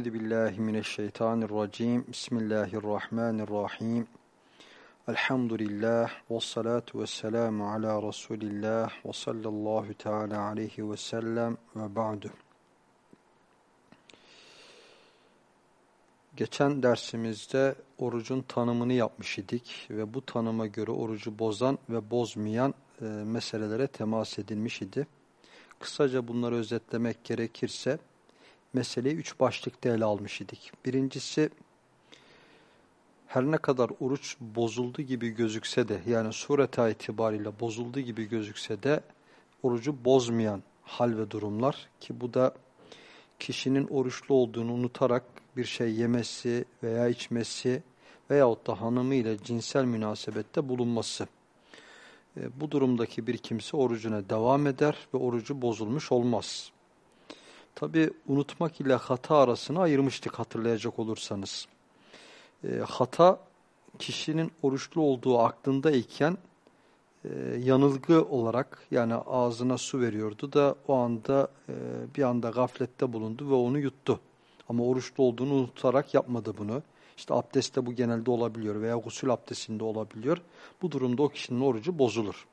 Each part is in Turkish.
Euzu billahi mineşşeytanirracim. Bismillahirrahmanirrahim. Elhamdülillah ve salatu vesselamu ala Resulillah ve sallallahu teala aleyhi ve sellem ve ba'du. Geçen dersimizde orucun tanımını yapmış idik ve bu tanıma göre orucu bozan ve bozmayan e, meselelere temas edilmiş idi. Kısaca bunları özetlemek gerekirse meseleyi üç başlıkta ele almış idik. Birincisi her ne kadar oruç bozuldu gibi gözükse de yani sureta itibariyle bozuldu gibi gözükse de orucu bozmayan hal ve durumlar ki bu da kişinin oruçlu olduğunu unutarak bir şey yemesi veya içmesi veyahut da hanımıyla cinsel münasebette bulunması. E, bu durumdaki bir kimse orucuna devam eder ve orucu bozulmuş olmaz. Tabi unutmak ile hata arasını ayırmıştık hatırlayacak olursanız. E, hata kişinin oruçlu olduğu aklındayken e, yanılgı olarak yani ağzına su veriyordu da o anda e, bir anda gaflette bulundu ve onu yuttu. Ama oruçlu olduğunu unutarak yapmadı bunu. İşte abdestte bu genelde olabiliyor veya gusül abdestinde olabiliyor. Bu durumda o kişinin orucu bozulur.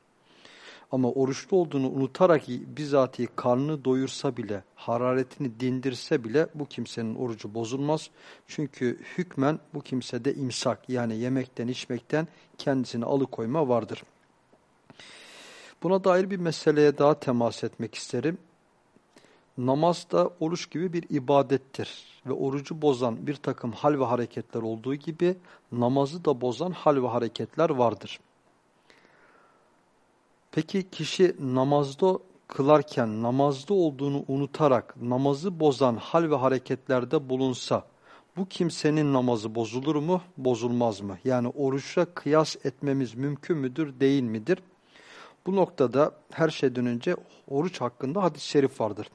Ama oruçlu olduğunu unutarak bizatihi karnını doyursa bile, hararetini dindirse bile bu kimsenin orucu bozulmaz. Çünkü hükmen bu kimsede imsak yani yemekten içmekten kendisini alıkoyma vardır. Buna dair bir meseleye daha temas etmek isterim. Namaz da oruç gibi bir ibadettir ve orucu bozan bir takım hal ve hareketler olduğu gibi namazı da bozan hal ve hareketler vardır. Peki kişi namazda kılarken namazda olduğunu unutarak namazı bozan hal ve hareketlerde bulunsa bu kimsenin namazı bozulur mu, bozulmaz mı? Yani oruçla kıyas etmemiz mümkün müdür, değil midir? Bu noktada her şeyden önce oruç hakkında hadis-i şerif vardır.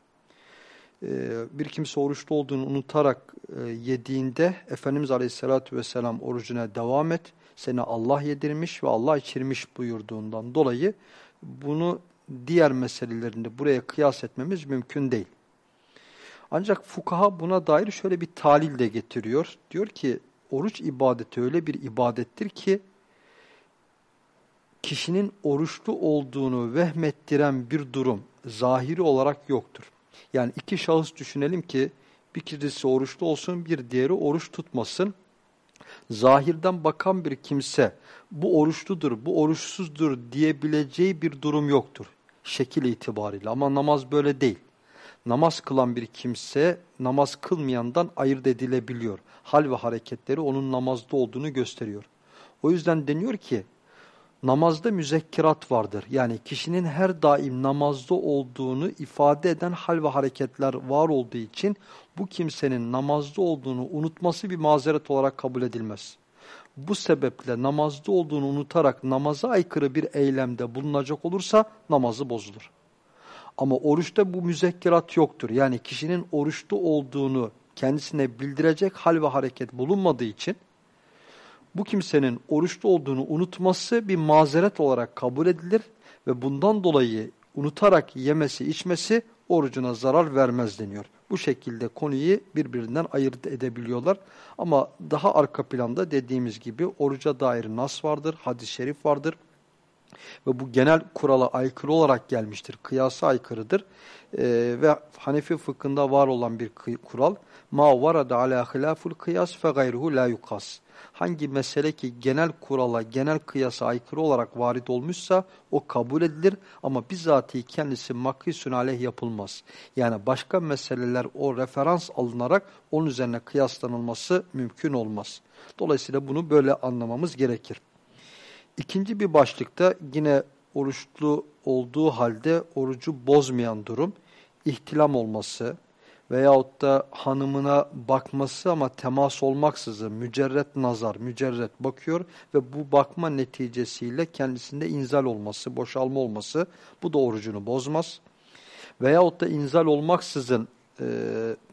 Ee, bir kimse oruçlu olduğunu unutarak e, yediğinde Efendimiz Aleyhisselatü Vesselam orucuna devam et, seni Allah yedirmiş ve Allah içirmiş buyurduğundan dolayı bunu diğer meselelerinde buraya kıyas etmemiz mümkün değil. Ancak fukaha buna dair şöyle bir talil de getiriyor. Diyor ki oruç ibadeti öyle bir ibadettir ki kişinin oruçlu olduğunu vehmettiren bir durum zahiri olarak yoktur. Yani iki şahıs düşünelim ki bir kişisi oruçlu olsun bir diğeri oruç tutmasın. Zahirden bakan bir kimse bu oruçludur, bu oruçsuzdur diyebileceği bir durum yoktur. Şekil itibariyle ama namaz böyle değil. Namaz kılan bir kimse namaz kılmayandan ayırt edilebiliyor. Hal ve hareketleri onun namazda olduğunu gösteriyor. O yüzden deniyor ki namazda müzekkirat vardır. Yani kişinin her daim namazda olduğunu ifade eden hal ve hareketler var olduğu için bu kimsenin namazda olduğunu unutması bir mazeret olarak kabul edilmez. Bu sebeple namazda olduğunu unutarak namaza aykırı bir eylemde bulunacak olursa namazı bozulur. Ama oruçta bu müzekkirat yoktur. Yani kişinin oruçlu olduğunu kendisine bildirecek hal ve hareket bulunmadığı için bu kimsenin oruçlu olduğunu unutması bir mazeret olarak kabul edilir ve bundan dolayı unutarak yemesi içmesi orucuna zarar vermez deniyor. Bu şekilde konuyu birbirinden ayırt edebiliyorlar. Ama daha arka planda dediğimiz gibi oruca dair nas vardır, hadis-i şerif vardır. Ve bu genel kurala aykırı olarak gelmiştir. Kıyasa aykırıdır. Ee, ve Hanefi fıkhında var olan bir kural. Ma varada ala hilaful kıyas fe gayruhu la hangi mesele ki genel kurala, genel kıyasa aykırı olarak varid olmuşsa o kabul edilir ama bizatihi kendisi makisün aleyh yapılmaz. Yani başka meseleler o referans alınarak onun üzerine kıyaslanılması mümkün olmaz. Dolayısıyla bunu böyle anlamamız gerekir. İkinci bir başlıkta yine oruçlu olduğu halde orucu bozmayan durum, ihtilam olması, veyahut da hanımına bakması ama temas olmaksızın mücerret nazar, mücerret bakıyor ve bu bakma neticesiyle kendisinde inzal olması, boşalma olması bu da orucunu bozmaz. Veyahut da inzal olmaksızın e,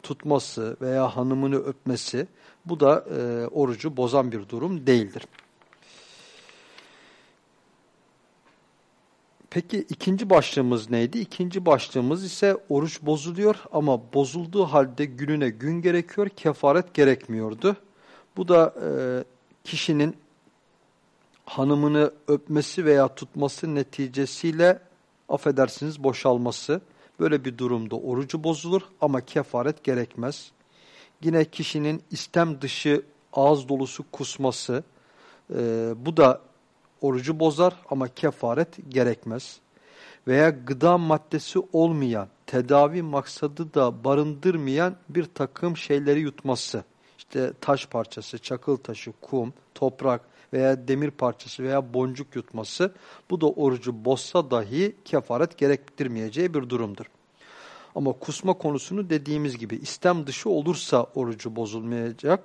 tutması veya hanımını öpmesi bu da e, orucu bozan bir durum değildir. Peki ikinci başlığımız neydi? İkinci başlığımız ise oruç bozuluyor ama bozulduğu halde gününe gün gerekiyor, kefaret gerekmiyordu. Bu da e, kişinin hanımını öpmesi veya tutması neticesiyle affedersiniz boşalması. Böyle bir durumda orucu bozulur ama kefaret gerekmez. Yine kişinin istem dışı ağız dolusu kusması, e, bu da orucu bozar ama kefaret gerekmez. Veya gıda maddesi olmayan, tedavi maksadı da barındırmayan bir takım şeyleri yutması. İşte taş parçası, çakıl taşı, kum, toprak veya demir parçası veya boncuk yutması bu da orucu bozsa dahi kefaret gerektirmeyeceği bir durumdur. Ama kusma konusunu dediğimiz gibi istem dışı olursa orucu bozulmayacak,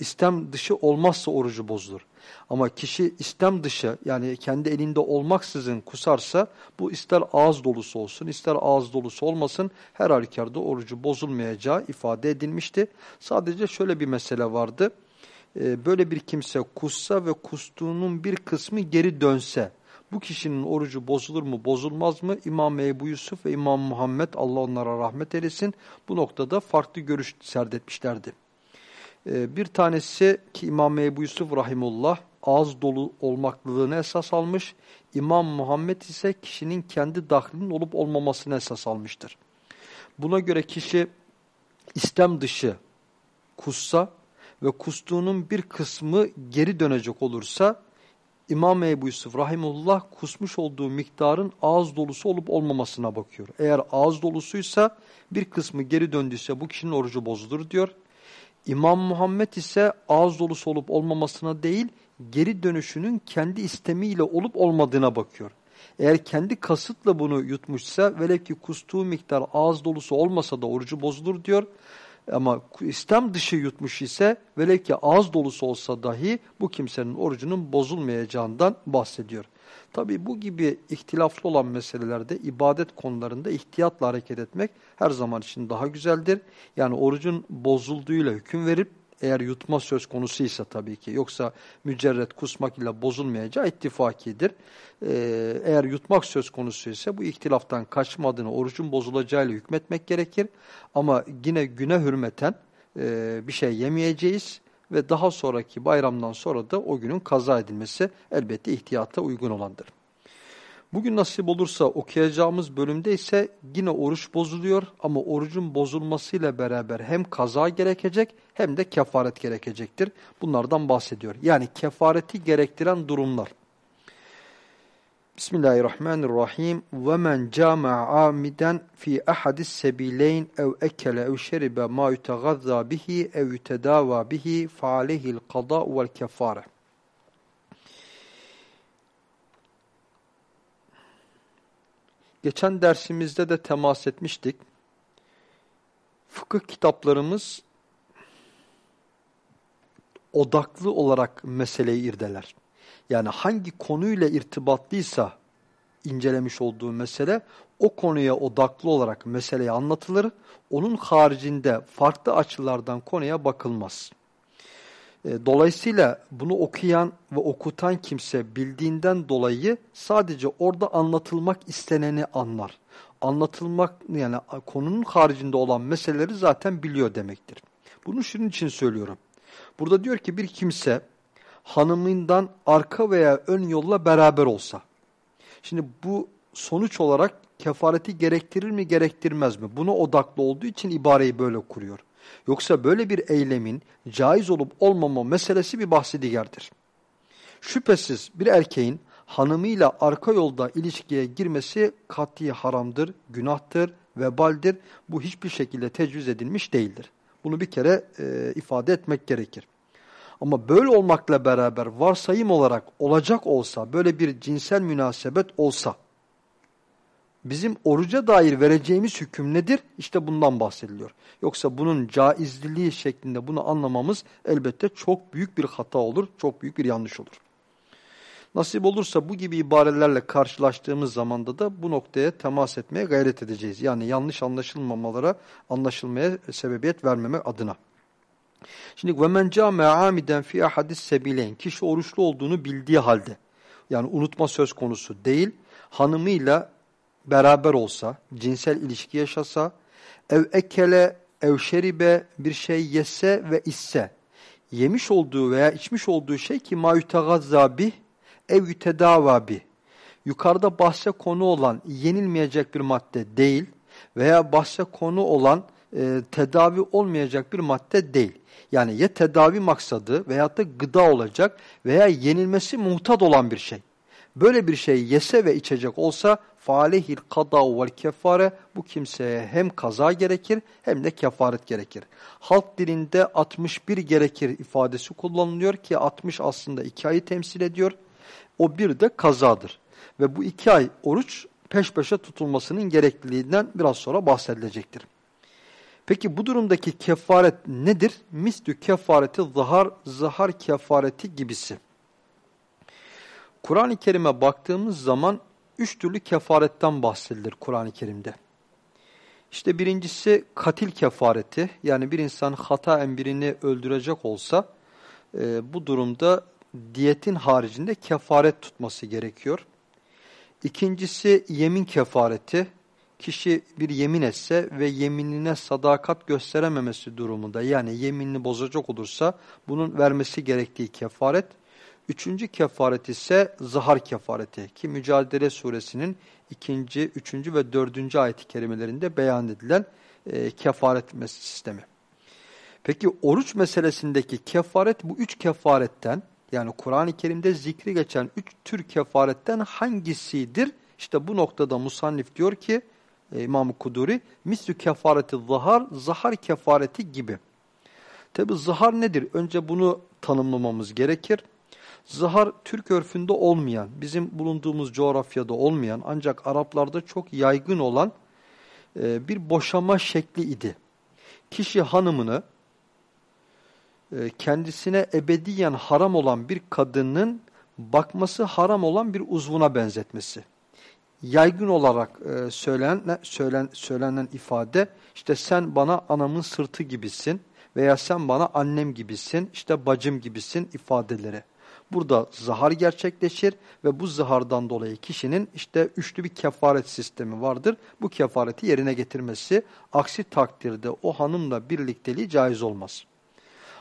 istem dışı olmazsa orucu bozulur. Ama kişi istem dışı yani kendi elinde olmaksızın kusarsa bu ister ağız dolusu olsun ister ağız dolusu olmasın her halükarda orucu bozulmayacağı ifade edilmişti. Sadece şöyle bir mesele vardı. Ee, böyle bir kimse kussa ve kustuğunun bir kısmı geri dönse bu kişinin orucu bozulur mu bozulmaz mı? İmam Ebu Yusuf ve İmam Muhammed Allah onlara rahmet eylesin bu noktada farklı görüş serdetmişlerdi. Ee, bir tanesi ki İmam Ebu Yusuf Rahimullah ağız dolu olmaklılığını esas almış. İmam Muhammed ise kişinin kendi dahlinin olup olmamasını esas almıştır. Buna göre kişi istem dışı kussa ve kustuğunun bir kısmı geri dönecek olursa İmam Ebu Yusuf Rahimullah kusmuş olduğu miktarın ağız dolusu olup olmamasına bakıyor. Eğer ağız dolusuysa bir kısmı geri döndüyse bu kişinin orucu bozulur diyor. İmam Muhammed ise ağız dolusu olup olmamasına değil, geri dönüşünün kendi istemiyle olup olmadığına bakıyor. Eğer kendi kasıtla bunu yutmuşsa velev ki kustuğu miktar ağız dolusu olmasa da orucu bozulur diyor. Ama istem dışı yutmuş ise velev ki ağız dolusu olsa dahi bu kimsenin orucunun bozulmayacağından bahsediyor. Tabi bu gibi ihtilaflı olan meselelerde ibadet konularında ihtiyatla hareket etmek her zaman için daha güzeldir. Yani orucun bozulduğuyla hüküm verip eğer yutma söz konusuysa tabii ki yoksa mücerret kusmak ile bozulmayacağı ittifakidir. Ee, eğer yutmak söz konusu ise bu ihtilaftan kaçmadığını orucun bozulacağıyla hükmetmek gerekir. Ama yine güne hürmeten e, bir şey yemeyeceğiz ve daha sonraki bayramdan sonra da o günün kaza edilmesi elbette ihtiyata uygun olandır. Bugün nasip olursa okuyacağımız bölümde ise yine oruç bozuluyor ama orucun bozulmasıyla beraber hem kaza gerekecek hem de kefaret gerekecektir. Bunlardan bahsediyor. Yani kefareti gerektiren durumlar. Bismillahirrahmanirrahim. Ve men cama'a amiden fi ahadis sebileyn ev ekele ev şeribe ma yutagazza bihi ev yutedava bihi fe aleyhil kada vel kefare. Geçen dersimizde de temas etmiştik. Fıkıh kitaplarımız odaklı olarak meseleyi irdeler. Yani hangi konuyla irtibatlıysa incelemiş olduğu mesele o konuya odaklı olarak meseleyi anlatılır. Onun haricinde farklı açılardan konuya bakılmaz. E, dolayısıyla bunu okuyan ve okutan kimse bildiğinden dolayı sadece orada anlatılmak isteneni anlar. Anlatılmak yani konunun haricinde olan meseleleri zaten biliyor demektir. Bunu şunun için söylüyorum. Burada diyor ki bir kimse hanımından arka veya ön yolla beraber olsa. Şimdi bu sonuç olarak kefareti gerektirir mi gerektirmez mi? Buna odaklı olduğu için ibareyi böyle kuruyor. Yoksa böyle bir eylemin caiz olup olmama meselesi bir bahsi diğerdir. Şüphesiz bir erkeğin hanımıyla arka yolda ilişkiye girmesi kat'i haramdır, günahtır, vebaldir. Bu hiçbir şekilde tecviz edilmiş değildir. Bunu bir kere e, ifade etmek gerekir. Ama böyle olmakla beraber varsayım olarak olacak olsa, böyle bir cinsel münasebet olsa, bizim oruca dair vereceğimiz hüküm nedir? İşte bundan bahsediliyor. Yoksa bunun caizliliği şeklinde bunu anlamamız elbette çok büyük bir hata olur, çok büyük bir yanlış olur. Nasip olursa bu gibi ibarelerle karşılaştığımız zamanda da bu noktaya temas etmeye gayret edeceğiz. Yani yanlış anlaşılmamalara, anlaşılmaya sebebiyet vermemek adına. Şimdi ve men câme amiden fi ahadis sebileyn kişi oruçlu olduğunu bildiği halde. Yani unutma söz konusu değil. Hanımıyla beraber olsa, cinsel ilişki yaşasa, ev ekele, ev şeribe bir şey yese ve isse, yemiş olduğu veya içmiş olduğu şey ki ma yutegazza bih, ev yutedava. Yukarıda bahse konu olan yenilmeyecek bir madde değil veya bahse konu olan e, tedavi olmayacak bir madde değil. Yani ya tedavi maksadı veyahut da gıda olacak veya yenilmesi muhtad olan bir şey. Böyle bir şey yese ve içecek olsa falehil kada vel kefare bu kimseye hem kaza gerekir hem de kefaret gerekir. Halk dilinde 61 gerekir ifadesi kullanılıyor ki 60 aslında 2 ayı temsil ediyor. O bir de kazadır. Ve bu 2 ay oruç peş peşe tutulmasının gerekliliğinden biraz sonra bahsedilecektir. Peki bu durumdaki kefaret nedir? Mislü kefareti zahar, zahar kefareti gibisi. Kur'an-ı Kerim'e baktığımız zaman üç türlü kefaretten bahsedilir Kur'an-ı Kerim'de. İşte birincisi katil kefareti. Yani bir insan hataen birini öldürecek olsa e, bu durumda diyetin haricinde kefaret tutması gerekiyor. İkincisi yemin kefareti kişi bir yemin etse ve yeminine sadakat gösterememesi durumunda yani yeminini bozacak olursa bunun vermesi gerektiği kefaret. Üçüncü kefaret ise zahar kefareti ki Mücadele suresinin ikinci, üçüncü ve dördüncü ayet-i kerimelerinde beyan edilen e, kefaret sistemi. Peki oruç meselesindeki kefaret bu üç kefaretten yani Kur'an-ı Kerim'de zikri geçen üç tür kefaretten hangisidir? İşte bu noktada Musannif diyor ki İmam-ı Kuduri mislü kefareti zahar, zahar kefareti gibi. Tabi zahar nedir? Önce bunu tanımlamamız gerekir. Zahar Türk örfünde olmayan, bizim bulunduğumuz coğrafyada olmayan ancak Araplarda çok yaygın olan e, bir boşama şekli idi. Kişi hanımını e, kendisine ebediyen haram olan bir kadının bakması haram olan bir uzvuna benzetmesi yaygın olarak e, söylenen, söylen, söylenen ifade işte sen bana anamın sırtı gibisin veya sen bana annem gibisin, işte bacım gibisin ifadeleri. Burada zahar gerçekleşir ve bu zahardan dolayı kişinin işte üçlü bir kefaret sistemi vardır. Bu kefareti yerine getirmesi aksi takdirde o hanımla birlikteliği caiz olmaz.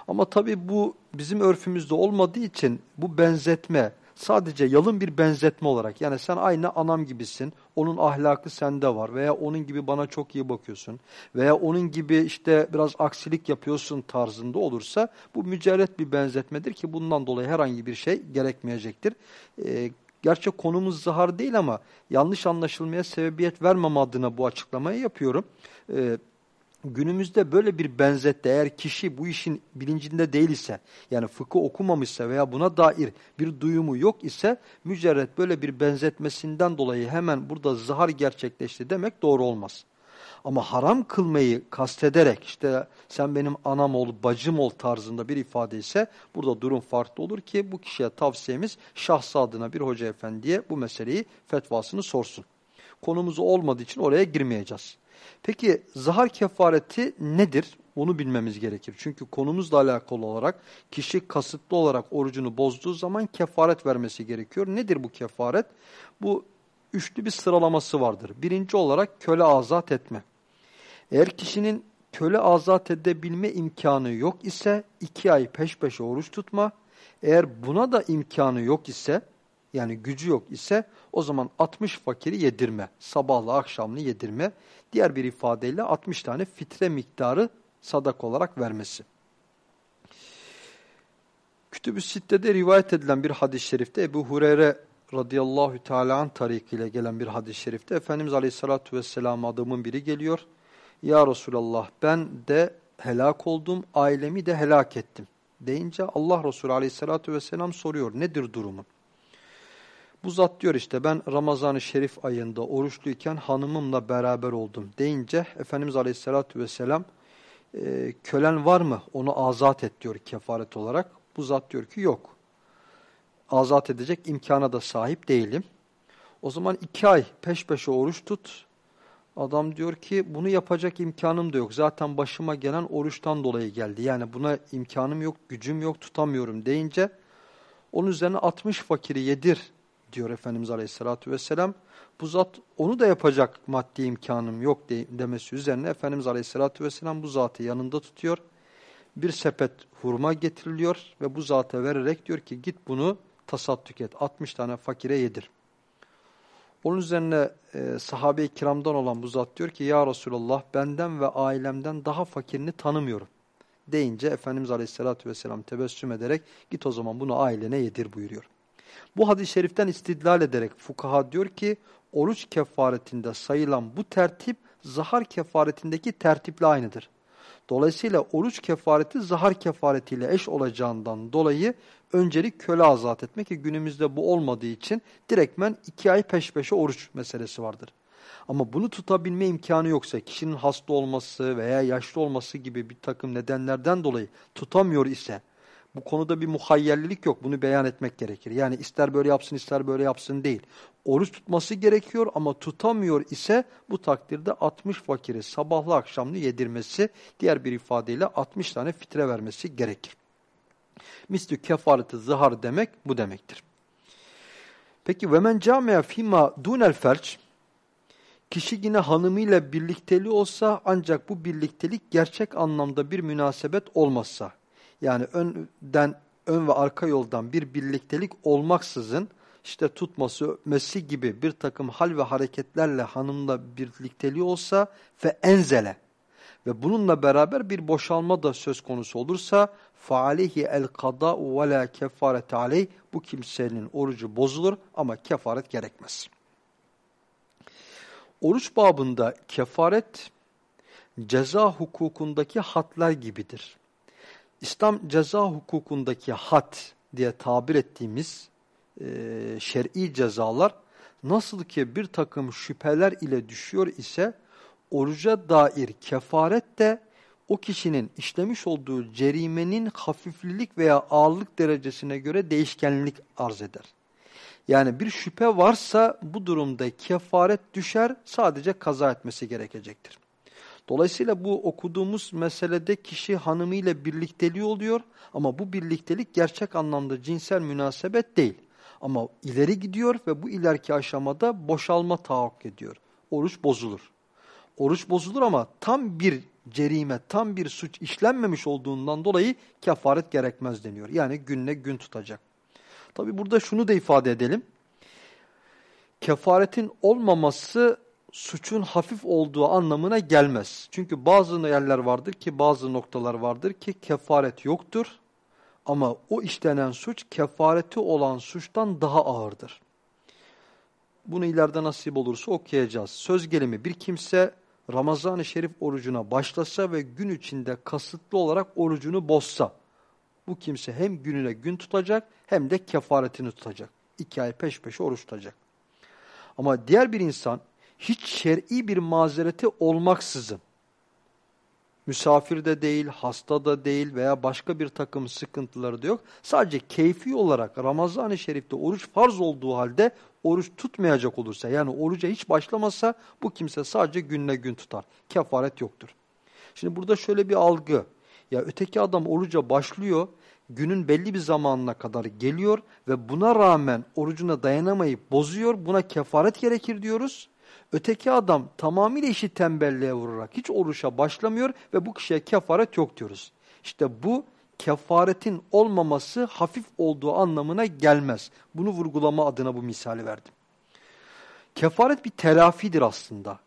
Ama tabii bu bizim örfümüzde olmadığı için bu benzetme sadece yalın bir benzetme olarak yani sen aynı anam gibisin, onun ahlakı sende var veya onun gibi bana çok iyi bakıyorsun veya onun gibi işte biraz aksilik yapıyorsun tarzında olursa bu mücerret bir benzetmedir ki bundan dolayı herhangi bir şey gerekmeyecektir. Ee, gerçi konumuz zahar değil ama yanlış anlaşılmaya sebebiyet vermem adına bu açıklamayı yapıyorum. Ee, günümüzde böyle bir benzette eğer kişi bu işin bilincinde değil ise yani fıkı okumamışsa veya buna dair bir duyumu yok ise mücerret böyle bir benzetmesinden dolayı hemen burada zahar gerçekleşti demek doğru olmaz. Ama haram kılmayı kastederek işte sen benim anam ol, bacım ol tarzında bir ifade ise burada durum farklı olur ki bu kişiye tavsiyemiz şahsı adına bir hoca efendiye bu meseleyi fetvasını sorsun. Konumuz olmadığı için oraya girmeyeceğiz. Peki zahar kefareti nedir? Onu bilmemiz gerekir. Çünkü konumuzla alakalı olarak kişi kasıtlı olarak orucunu bozduğu zaman kefaret vermesi gerekiyor. Nedir bu kefaret? Bu üçlü bir sıralaması vardır. Birinci olarak köle azat etme. Eğer kişinin köle azat edebilme imkanı yok ise iki ay peş peşe oruç tutma. Eğer buna da imkanı yok ise yani gücü yok ise o zaman 60 fakiri yedirme. Sabahla akşamlı yedirme. Diğer bir ifadeyle 60 tane fitre miktarı sadak olarak vermesi. Kütüb-ü Sitte'de rivayet edilen bir hadis-i şerifte Ebu Hureyre radıyallahu teala an tarikiyle gelen bir hadis-i şerifte Efendimiz aleyhissalatu vesselam adamın biri geliyor. Ya Resulallah ben de helak oldum, ailemi de helak ettim. Deyince Allah Resulü aleyhissalatu vesselam soruyor nedir durumun? Bu zat diyor işte ben Ramazan-ı Şerif ayında oruçluyken hanımımla beraber oldum deyince Efendimiz Aleyhisselatü Vesselam e, kölen var mı onu azat et diyor kefaret olarak. Bu zat diyor ki yok. Azat edecek imkana da sahip değilim. O zaman iki ay peş peşe oruç tut. Adam diyor ki bunu yapacak imkanım da yok. Zaten başıma gelen oruçtan dolayı geldi. Yani buna imkanım yok, gücüm yok, tutamıyorum deyince onun üzerine 60 fakiri yedir diyor Efendimiz Aleyhisselatü Vesselam. Bu zat onu da yapacak maddi imkanım yok de, demesi üzerine Efendimiz Aleyhisselatü Vesselam bu zatı yanında tutuyor. Bir sepet hurma getiriliyor ve bu zata vererek diyor ki git bunu tasaddük et. 60 tane fakire yedir. Onun üzerine e, sahabe-i kiramdan olan bu zat diyor ki ya Resulallah benden ve ailemden daha fakirini tanımıyorum. Deyince Efendimiz Aleyhisselatü Vesselam tebessüm ederek git o zaman bunu ailene yedir buyuruyor. Bu hadis-i şeriften istidlal ederek fukaha diyor ki oruç kefaretinde sayılan bu tertip zahar kefaretindeki tertiple aynıdır. Dolayısıyla oruç kefareti zahar kefaretiyle eş olacağından dolayı öncelik köle azat etmek ki günümüzde bu olmadığı için direktmen iki ay peş peşe oruç meselesi vardır. Ama bunu tutabilme imkanı yoksa kişinin hasta olması veya yaşlı olması gibi bir takım nedenlerden dolayı tutamıyor ise bu konuda bir muhayyerlilik yok. Bunu beyan etmek gerekir. Yani ister böyle yapsın ister böyle yapsın değil. Oruç tutması gerekiyor ama tutamıyor ise bu takdirde 60 fakiri sabahlı akşamlı yedirmesi, diğer bir ifadeyle 60 tane fitre vermesi gerekir. Mislü kefareti zihar demek bu demektir. Peki ve men camia fima dunel felç kişi yine hanımıyla birlikteli olsa ancak bu birliktelik gerçek anlamda bir münasebet olmazsa yani önden ön ve arka yoldan bir birliktelik olmaksızın işte tutması, öpmesi gibi bir takım hal ve hareketlerle hanımla birlikteliği olsa ve enzele ve bununla beraber bir boşalma da söz konusu olursa faalihi el kada ve la kefaret aleyh bu kimsenin orucu bozulur ama kefaret gerekmez. Oruç babında kefaret ceza hukukundaki hatlar gibidir. İslam ceza hukukundaki hat diye tabir ettiğimiz e, şer'i cezalar nasıl ki bir takım şüpheler ile düşüyor ise oruca dair kefaret de o kişinin işlemiş olduğu cerimenin hafiflilik veya ağırlık derecesine göre değişkenlik arz eder. Yani bir şüphe varsa bu durumda kefaret düşer sadece kaza etmesi gerekecektir. Dolayısıyla bu okuduğumuz meselede kişi hanımıyla birlikteliği oluyor ama bu birliktelik gerçek anlamda cinsel münasebet değil. Ama ileri gidiyor ve bu ileriki aşamada boşalma tahakkuk ediyor. Oruç bozulur. Oruç bozulur ama tam bir cerime, tam bir suç işlenmemiş olduğundan dolayı kefaret gerekmez deniyor. Yani günle gün tutacak. Tabi burada şunu da ifade edelim. Kefaretin olmaması suçun hafif olduğu anlamına gelmez. Çünkü bazı yerler vardır ki bazı noktalar vardır ki kefaret yoktur. Ama o işlenen suç kefareti olan suçtan daha ağırdır. Bunu ileride nasip olursa okuyacağız. Söz gelimi bir kimse Ramazan-ı Şerif orucuna başlasa ve gün içinde kasıtlı olarak orucunu bozsa, bu kimse hem gününe gün tutacak hem de kefaretini tutacak. İki ay peş peşe oruç tutacak. Ama diğer bir insan hiç şer'i bir mazereti olmaksızın, misafir de değil, hasta da değil veya başka bir takım sıkıntıları da yok. Sadece keyfi olarak Ramazan-ı Şerif'te oruç farz olduğu halde oruç tutmayacak olursa yani oruca hiç başlamasa bu kimse sadece günle gün tutar. Kefaret yoktur. Şimdi burada şöyle bir algı. Ya öteki adam oruca başlıyor, günün belli bir zamanına kadar geliyor ve buna rağmen orucuna dayanamayıp bozuyor. Buna kefaret gerekir diyoruz. Öteki adam tamamıyla işi tembelliğe vurarak hiç oruç'a başlamıyor ve bu kişiye kefaret yok diyoruz. İşte bu kefaretin olmaması hafif olduğu anlamına gelmez. Bunu vurgulama adına bu misali verdim. Kefaret bir telafidir aslında.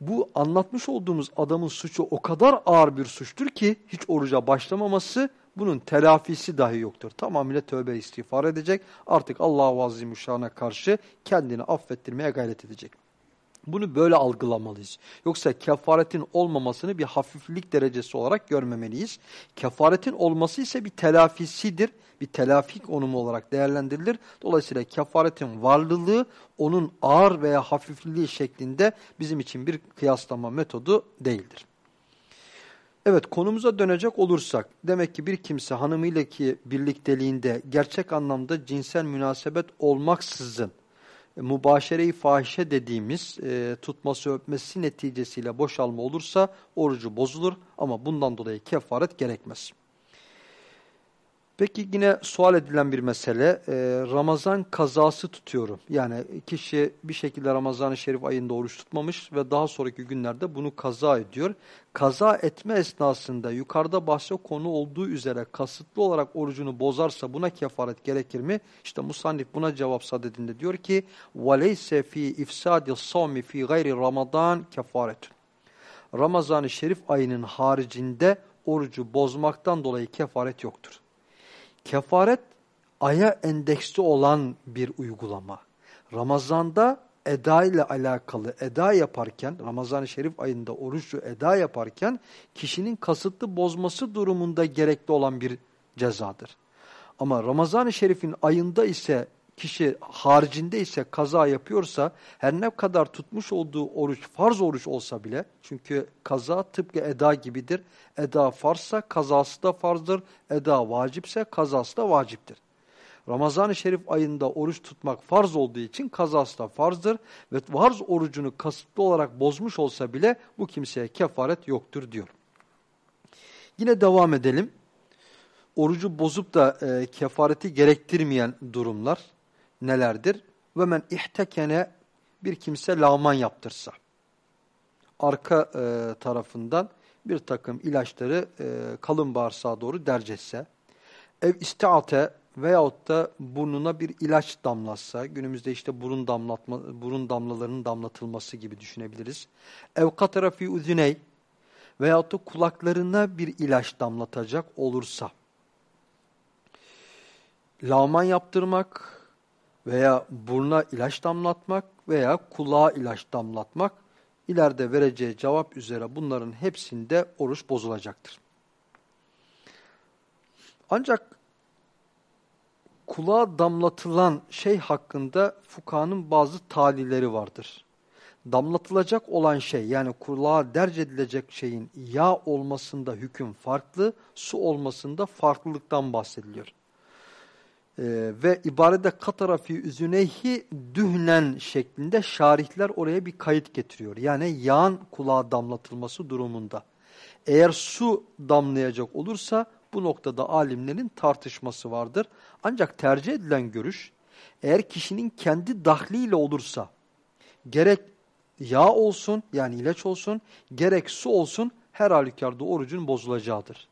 Bu anlatmış olduğumuz adamın suçu o kadar ağır bir suçtur ki hiç oruca başlamaması bunun telafisi dahi yoktur. Tamamıyla tövbe istiğfar edecek. Artık Allah-u Azimüşşan'a karşı kendini affettirmeye gayret edecek. Bunu böyle algılamalıyız. Yoksa kefaretin olmamasını bir hafiflik derecesi olarak görmemeliyiz. Kefaretin olması ise bir telafisidir. Bir telafi konumu olarak değerlendirilir. Dolayısıyla kefaretin varlılığı onun ağır veya hafifliği şeklinde bizim için bir kıyaslama metodu değildir. Evet konumuza dönecek olursak demek ki bir kimse hanımıyla ki birlikteliğinde gerçek anlamda cinsel münasebet olmaksızın mübaşere-i fahişe dediğimiz e, tutması öpmesi neticesiyle boşalma olursa orucu bozulur ama bundan dolayı kefaret gerekmez. Peki yine sual edilen bir mesele, e, Ramazan kazası tutuyorum. Yani kişi bir şekilde Ramazan-ı Şerif ayında oruç tutmamış ve daha sonraki günlerde bunu kaza ediyor. Kaza etme esnasında yukarıda bahse konu olduğu üzere kasıtlı olarak orucunu bozarsa buna kefaret gerekir mi? İşte Musannif buna cevap sadedinde diyor ki وَلَيْسَ ف۪ي اِفْسَادِ الصَّوْمِ ف۪ي غَيْرِ رَمَضَانِ كَفَارَةٌ Ramazan-ı Şerif ayının haricinde orucu bozmaktan dolayı kefaret yoktur. Kefaret aya endeksli olan bir uygulama. Ramazanda eda ile alakalı eda yaparken, Ramazan-ı Şerif ayında oruçlu eda yaparken kişinin kasıtlı bozması durumunda gerekli olan bir cezadır. Ama Ramazan-ı Şerif'in ayında ise kişi haricinde ise kaza yapıyorsa her ne kadar tutmuş olduğu oruç farz oruç olsa bile çünkü kaza tıpkı eda gibidir. Eda farzsa kazası da farzdır. Eda vacipse kazası da vaciptir. Ramazan-ı Şerif ayında oruç tutmak farz olduğu için kazası da farzdır ve farz orucunu kasıtlı olarak bozmuş olsa bile bu kimseye kefaret yoktur diyor. Yine devam edelim. Orucu bozup da e, kefareti gerektirmeyen durumlar nelerdir? Ve men ihtekene bir kimse lağman yaptırsa. Arka e, tarafından bir takım ilaçları e, kalın bağırsağa doğru dercetse. Ev istiate veyahut da burnuna bir ilaç damlatsa, günümüzde işte burun damlatma, burun damlalarının damlatılması gibi düşünebiliriz. Ev katara fi uzuney veyahut da kulaklarına bir ilaç damlatacak olursa, lağman yaptırmak, veya buruna ilaç damlatmak veya kulağa ilaç damlatmak ileride vereceği cevap üzere bunların hepsinde oruç bozulacaktır. Ancak kulağa damlatılan şey hakkında fukahanın bazı talileri vardır. Damlatılacak olan şey yani kulağa derc edilecek şeyin yağ olmasında hüküm farklı, su olmasında farklılıktan bahsediliyor. Ee, ve ibarede katara fi üzüneyhi dühnen şeklinde şarihler oraya bir kayıt getiriyor. Yani yağın kulağa damlatılması durumunda. Eğer su damlayacak olursa bu noktada alimlerin tartışması vardır. Ancak tercih edilen görüş eğer kişinin kendi dahliyle olursa gerek yağ olsun yani ilaç olsun gerek su olsun her halükarda orucun bozulacağıdır.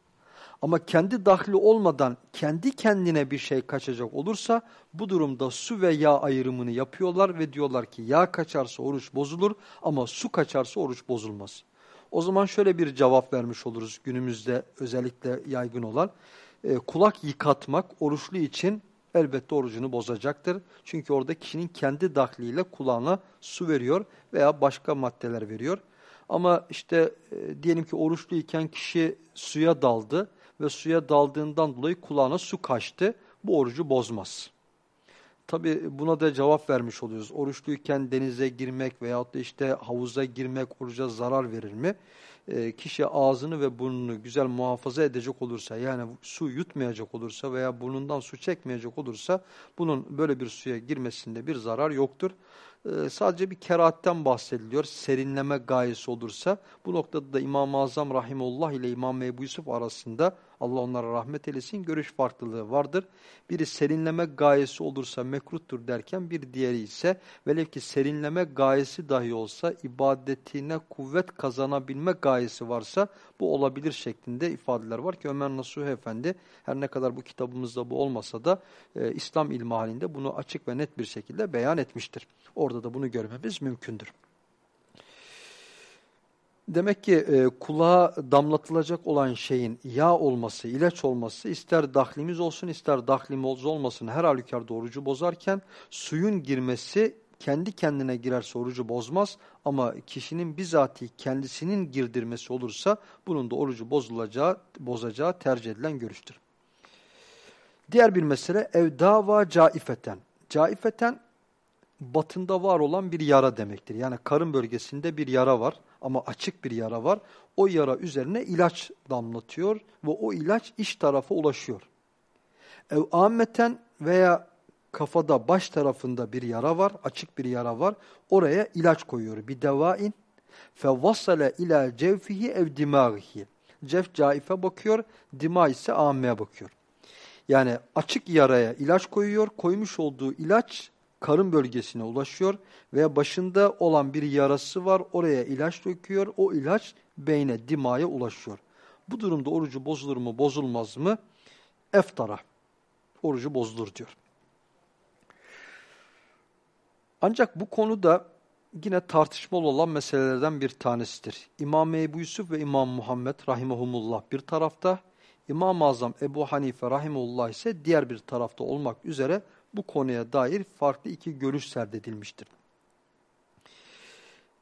Ama kendi dahli olmadan kendi kendine bir şey kaçacak olursa bu durumda su ve yağ ayrımını yapıyorlar ve diyorlar ki yağ kaçarsa oruç bozulur ama su kaçarsa oruç bozulmaz. O zaman şöyle bir cevap vermiş oluruz günümüzde özellikle yaygın olan. E, kulak yıkatmak oruçlu için elbette orucunu bozacaktır. Çünkü orada kişinin kendi dahliyle kulağına su veriyor veya başka maddeler veriyor. Ama işte e, diyelim ki oruçluyken kişi suya daldı ve suya daldığından dolayı kulağına su kaçtı. Bu orucu bozmaz. Tabi buna da cevap vermiş oluyoruz. Oruçluyken denize girmek veyahut da işte havuza girmek oruca zarar verir mi? E, kişi ağzını ve burnunu güzel muhafaza edecek olursa yani su yutmayacak olursa veya burnundan su çekmeyecek olursa bunun böyle bir suya girmesinde bir zarar yoktur. E, sadece bir kerahatten bahsediliyor. Serinleme gayesi olursa bu noktada da İmam-ı Azam Rahimullah ile İmam Ebu Yusuf arasında Allah onlara rahmet eylesin görüş farklılığı vardır. Biri serinleme gayesi olursa mekruhtur derken bir diğeri ise velev ki serinleme gayesi dahi olsa ibadetine kuvvet kazanabilme gayesi varsa bu olabilir şeklinde ifadeler var ki Ömer Nasuh Efendi her ne kadar bu kitabımızda bu olmasa da e, İslam ilmi halinde bunu açık ve net bir şekilde beyan etmiştir. Orada da bunu görmemiz mümkündür. Demek ki e, kulağa damlatılacak olan şeyin yağ olması, ilaç olması ister dahlimiz olsun ister dahlimiz olmasın her halükarda orucu bozarken suyun girmesi kendi kendine girerse orucu bozmaz ama kişinin bizatihi kendisinin girdirmesi olursa bunun da orucu bozulacağı, bozacağı tercih edilen görüştür. Diğer bir mesele evdava caifeten. Caifeten batında var olan bir yara demektir. Yani karın bölgesinde bir yara var ama açık bir yara var. O yara üzerine ilaç damlatıyor ve o ilaç iç tarafa ulaşıyor. Ev ammeten veya kafada baş tarafında bir yara var, açık bir yara var. Oraya ilaç koyuyor. Bir devain fevvassale ila cevfihi ev dimâhihi. Cef caife bakıyor, dima ise ammeye bakıyor. Yani açık yaraya ilaç koyuyor. Koymuş olduğu ilaç karın bölgesine ulaşıyor veya başında olan bir yarası var. Oraya ilaç döküyor. O ilaç beyne, dimaya ulaşıyor. Bu durumda orucu bozulur mu, bozulmaz mı? Eftara. Orucu bozulur diyor. Ancak bu konuda yine tartışmalı olan meselelerden bir tanesidir. İmam Ebu Yusuf ve İmam Muhammed rahimahumullah bir tarafta, İmam-ı Azam Ebu Hanife rahimullah ise diğer bir tarafta olmak üzere bu konuya dair farklı iki görüş serdedilmiştir.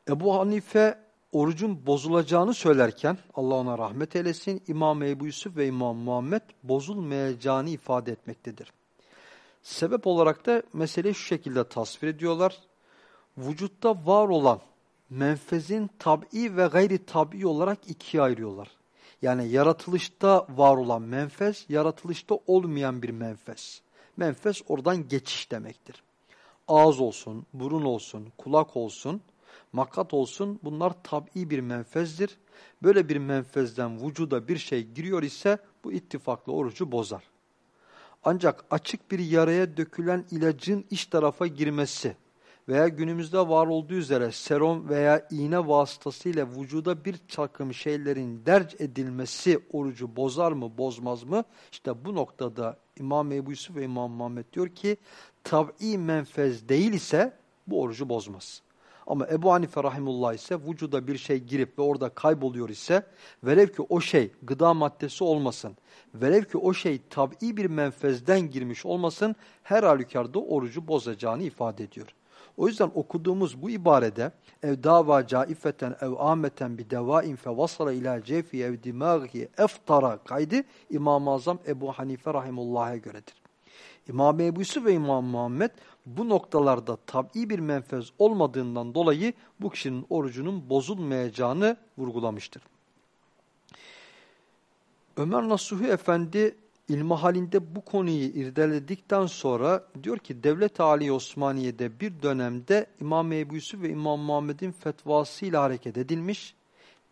Ebu Hanife orucun bozulacağını söylerken Allah ona rahmet eylesin İmam Ebu Yusuf ve İmam Muhammed bozulmayacağını ifade etmektedir. Sebep olarak da meseleyi şu şekilde tasvir ediyorlar. Vücutta var olan menfezin tabi ve gayri tabi olarak ikiye ayırıyorlar. Yani yaratılışta var olan menfez, yaratılışta olmayan bir menfez. Menfez oradan geçiş demektir. Ağız olsun, burun olsun, kulak olsun, makat olsun bunlar tabi bir menfezdir. Böyle bir menfezden vücuda bir şey giriyor ise bu ittifakla orucu bozar. Ancak açık bir yaraya dökülen ilacın iç tarafa girmesi veya günümüzde var olduğu üzere serum veya iğne vasıtasıyla vücuda bir takım şeylerin derc edilmesi orucu bozar mı bozmaz mı? İşte bu noktada İmam Ebu Yusuf ve İmam Muhammed diyor ki tab'i menfez değil ise bu orucu bozmaz. Ama Ebu Hanife Rahimullah ise vücuda bir şey girip ve orada kayboluyor ise velev ki o şey gıda maddesi olmasın, velev ki o şey tabi bir menfezden girmiş olmasın her halükarda orucu bozacağını ifade ediyor. O yüzden okuduğumuz bu ibarede ev dava caifeten ev ameten bi devain fe vasala ila cefi ev dimagi eftara kaydı İmam-ı Azam Ebu Hanife Rahimullah'a göredir. İmam Ebu Yusuf ve İmam Muhammed bu noktalarda tabi bir menfez olmadığından dolayı bu kişinin orucunun bozulmayacağını vurgulamıştır. Ömer Nasuhi Efendi ilmihalinde bu konuyu irdeledikten sonra diyor ki Devlet Ali Osmaniye'de bir dönemde İmam Ebu Yusuf ve İmam Muhammed'in fetvasıyla hareket edilmiş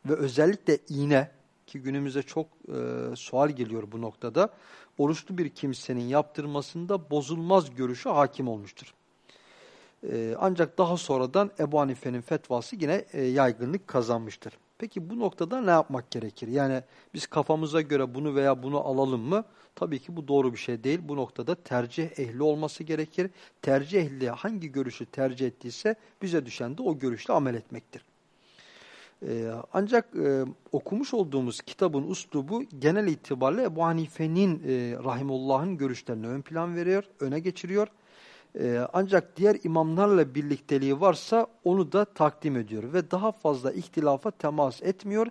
ve özellikle iğne ki günümüzde çok e, sual geliyor bu noktada oruçlu bir kimsenin yaptırmasında bozulmaz görüşü hakim olmuştur. E, ancak daha sonradan Ebu Hanife'nin fetvası yine e, yaygınlık kazanmıştır. Peki bu noktada ne yapmak gerekir? Yani biz kafamıza göre bunu veya bunu alalım mı? Tabii ki bu doğru bir şey değil. Bu noktada tercih ehli olması gerekir. Tercih ehli hangi görüşü tercih ettiyse bize düşen de o görüşle amel etmektir. Ee, ancak e, okumuş olduğumuz kitabın uslubu genel itibariyle Ebu Hanife'nin e, Rahimullah'ın görüşlerini ön plan veriyor, öne geçiriyor. E, ancak diğer imamlarla birlikteliği varsa onu da takdim ediyor ve daha fazla ihtilafa temas etmiyor.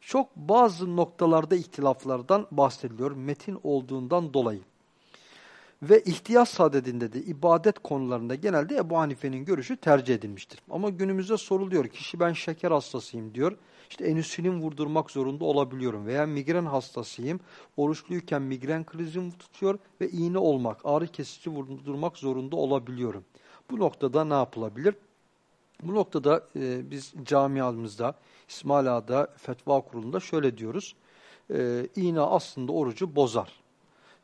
Çok bazı noktalarda ihtilaflardan bahsediliyor metin olduğundan dolayı. Ve ihtiyaç sadedinde de ibadet konularında genelde Ebu Hanife'nin görüşü tercih edilmiştir. Ama günümüzde soruluyor kişi ben şeker hastasıyım diyor. İşte enüsülin vurdurmak zorunda olabiliyorum veya migren hastasıyım. Oruçluyken migren krizim tutuyor ve iğne olmak, ağrı kesici vurdurmak zorunda olabiliyorum. Bu noktada ne yapılabilir? Bu noktada e, biz camiamızda, İsmail Ağa'da, Fetva Kurulu'nda şöyle diyoruz. E, iğne aslında orucu bozar.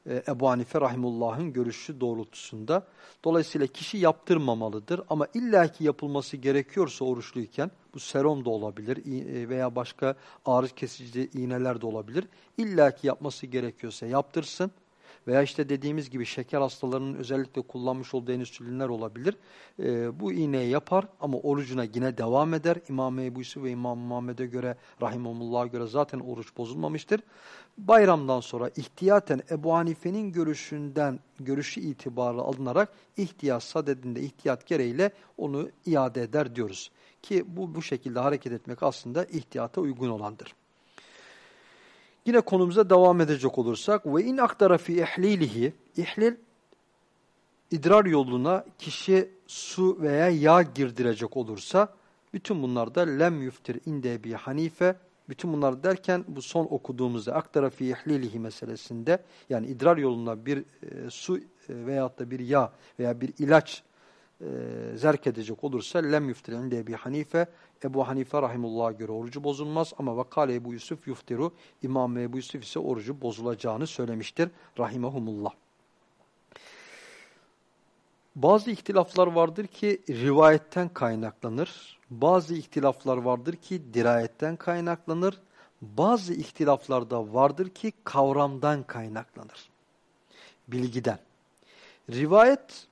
E, Ebu Hanife Rahimullah'ın görüşü doğrultusunda. Dolayısıyla kişi yaptırmamalıdır ama illaki yapılması gerekiyorsa oruçluyken bu serum da olabilir e, veya başka ağrı kesici iğneler de olabilir. illaki yapması gerekiyorsa yaptırsın veya işte dediğimiz gibi şeker hastalarının özellikle kullanmış olduğu insülinler olabilir. E, bu iğneyi yapar ama orucuna yine devam eder. İmam Ebu Yusuf ve İmam Muhammed'e göre, Rahimullah'a göre zaten oruç bozulmamıştır. Bayramdan sonra ihtiyaten Ebu Hanife'nin görüşünden, görüşü itibarı alınarak ihtiyat sadedinde ihtiyat gereğiyle onu iade eder diyoruz. Ki bu, bu şekilde hareket etmek aslında ihtiyata uygun olandır. Yine konumuza devam edecek olursak ve in aktara fi ihlilihi ihlil idrar yoluna kişi su veya yağ girdirecek olursa bütün bunlarda lem yuftir inde bi hanife bütün bunlar derken bu son okuduğumuzda aktara fi ihlilihi meselesinde yani idrar yoluna bir e, su e, veyahut da bir yağ veya bir ilaç e, zerk edecek olursa lem yuftir inde Ebi Hanife Ebu Hanife rahimullah'a göre orucu bozulmaz ama vakale Ebu Yusuf yuftiru İmam Ebu Yusuf ise orucu bozulacağını söylemiştir rahimahumullah. Bazı ihtilaflar vardır ki rivayetten kaynaklanır. Bazı ihtilaflar vardır ki dirayetten kaynaklanır. Bazı ihtilaflar da vardır ki kavramdan kaynaklanır. Bilgiden. Rivayet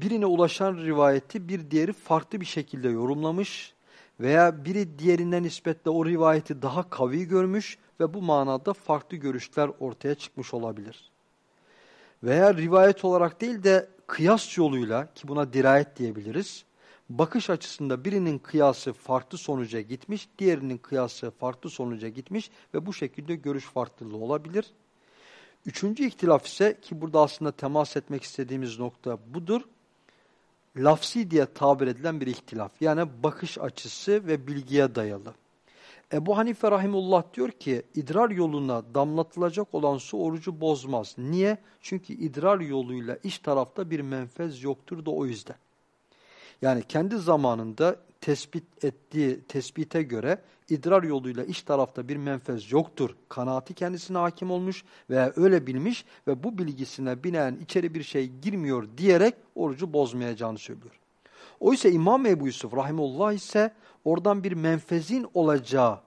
birine ulaşan rivayeti bir diğeri farklı bir şekilde yorumlamış veya biri diğerinden nispetle o rivayeti daha kavi görmüş ve bu manada farklı görüşler ortaya çıkmış olabilir. Veya rivayet olarak değil de kıyas yoluyla ki buna dirayet diyebiliriz. Bakış açısında birinin kıyası farklı sonuca gitmiş, diğerinin kıyası farklı sonuca gitmiş ve bu şekilde görüş farklılığı olabilir. Üçüncü ihtilaf ise ki burada aslında temas etmek istediğimiz nokta budur. Lafsi diye tabir edilen bir ihtilaf. Yani bakış açısı ve bilgiye dayalı. Ebu Hanife Rahimullah diyor ki idrar yoluna damlatılacak olan su orucu bozmaz. Niye? Çünkü idrar yoluyla iç tarafta bir menfez yoktur da o yüzden. Yani kendi zamanında tespit ettiği tespite göre idrar yoluyla iç tarafta bir menfez yoktur. Kanaati kendisine hakim olmuş veya öyle bilmiş ve bu bilgisine binaen içeri bir şey girmiyor diyerek orucu bozmayacağını söylüyor. Oysa İmam Ebu Yusuf Rahimullah ise oradan bir menfezin olacağı